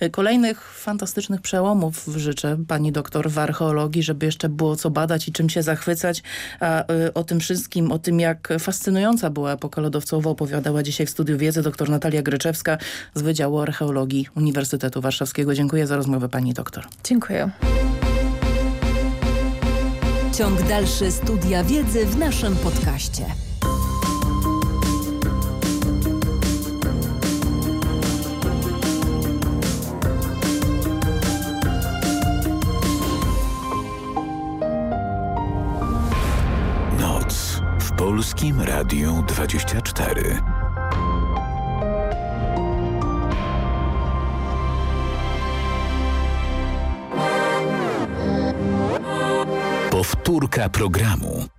e, kolejnych fantastycznych przełomów życzę pani doktor w archeologii, żeby jeszcze było co badać i czym się zachwycać. A e, o tym wszystkim, o tym jak fascynująca była epoka lodowcowa opowiadała dzisiaj w Studiu Wiedzy dr Natalia Gryczewska z Wydziału Archeologii Uniwersytetu Warszawskiego. Dziękuję za rozmowę pani doktor. Dziękuję. Ciąg dalszy studia wiedzy w naszym podcaście. Polskim Radiu 24. Powtórka programu.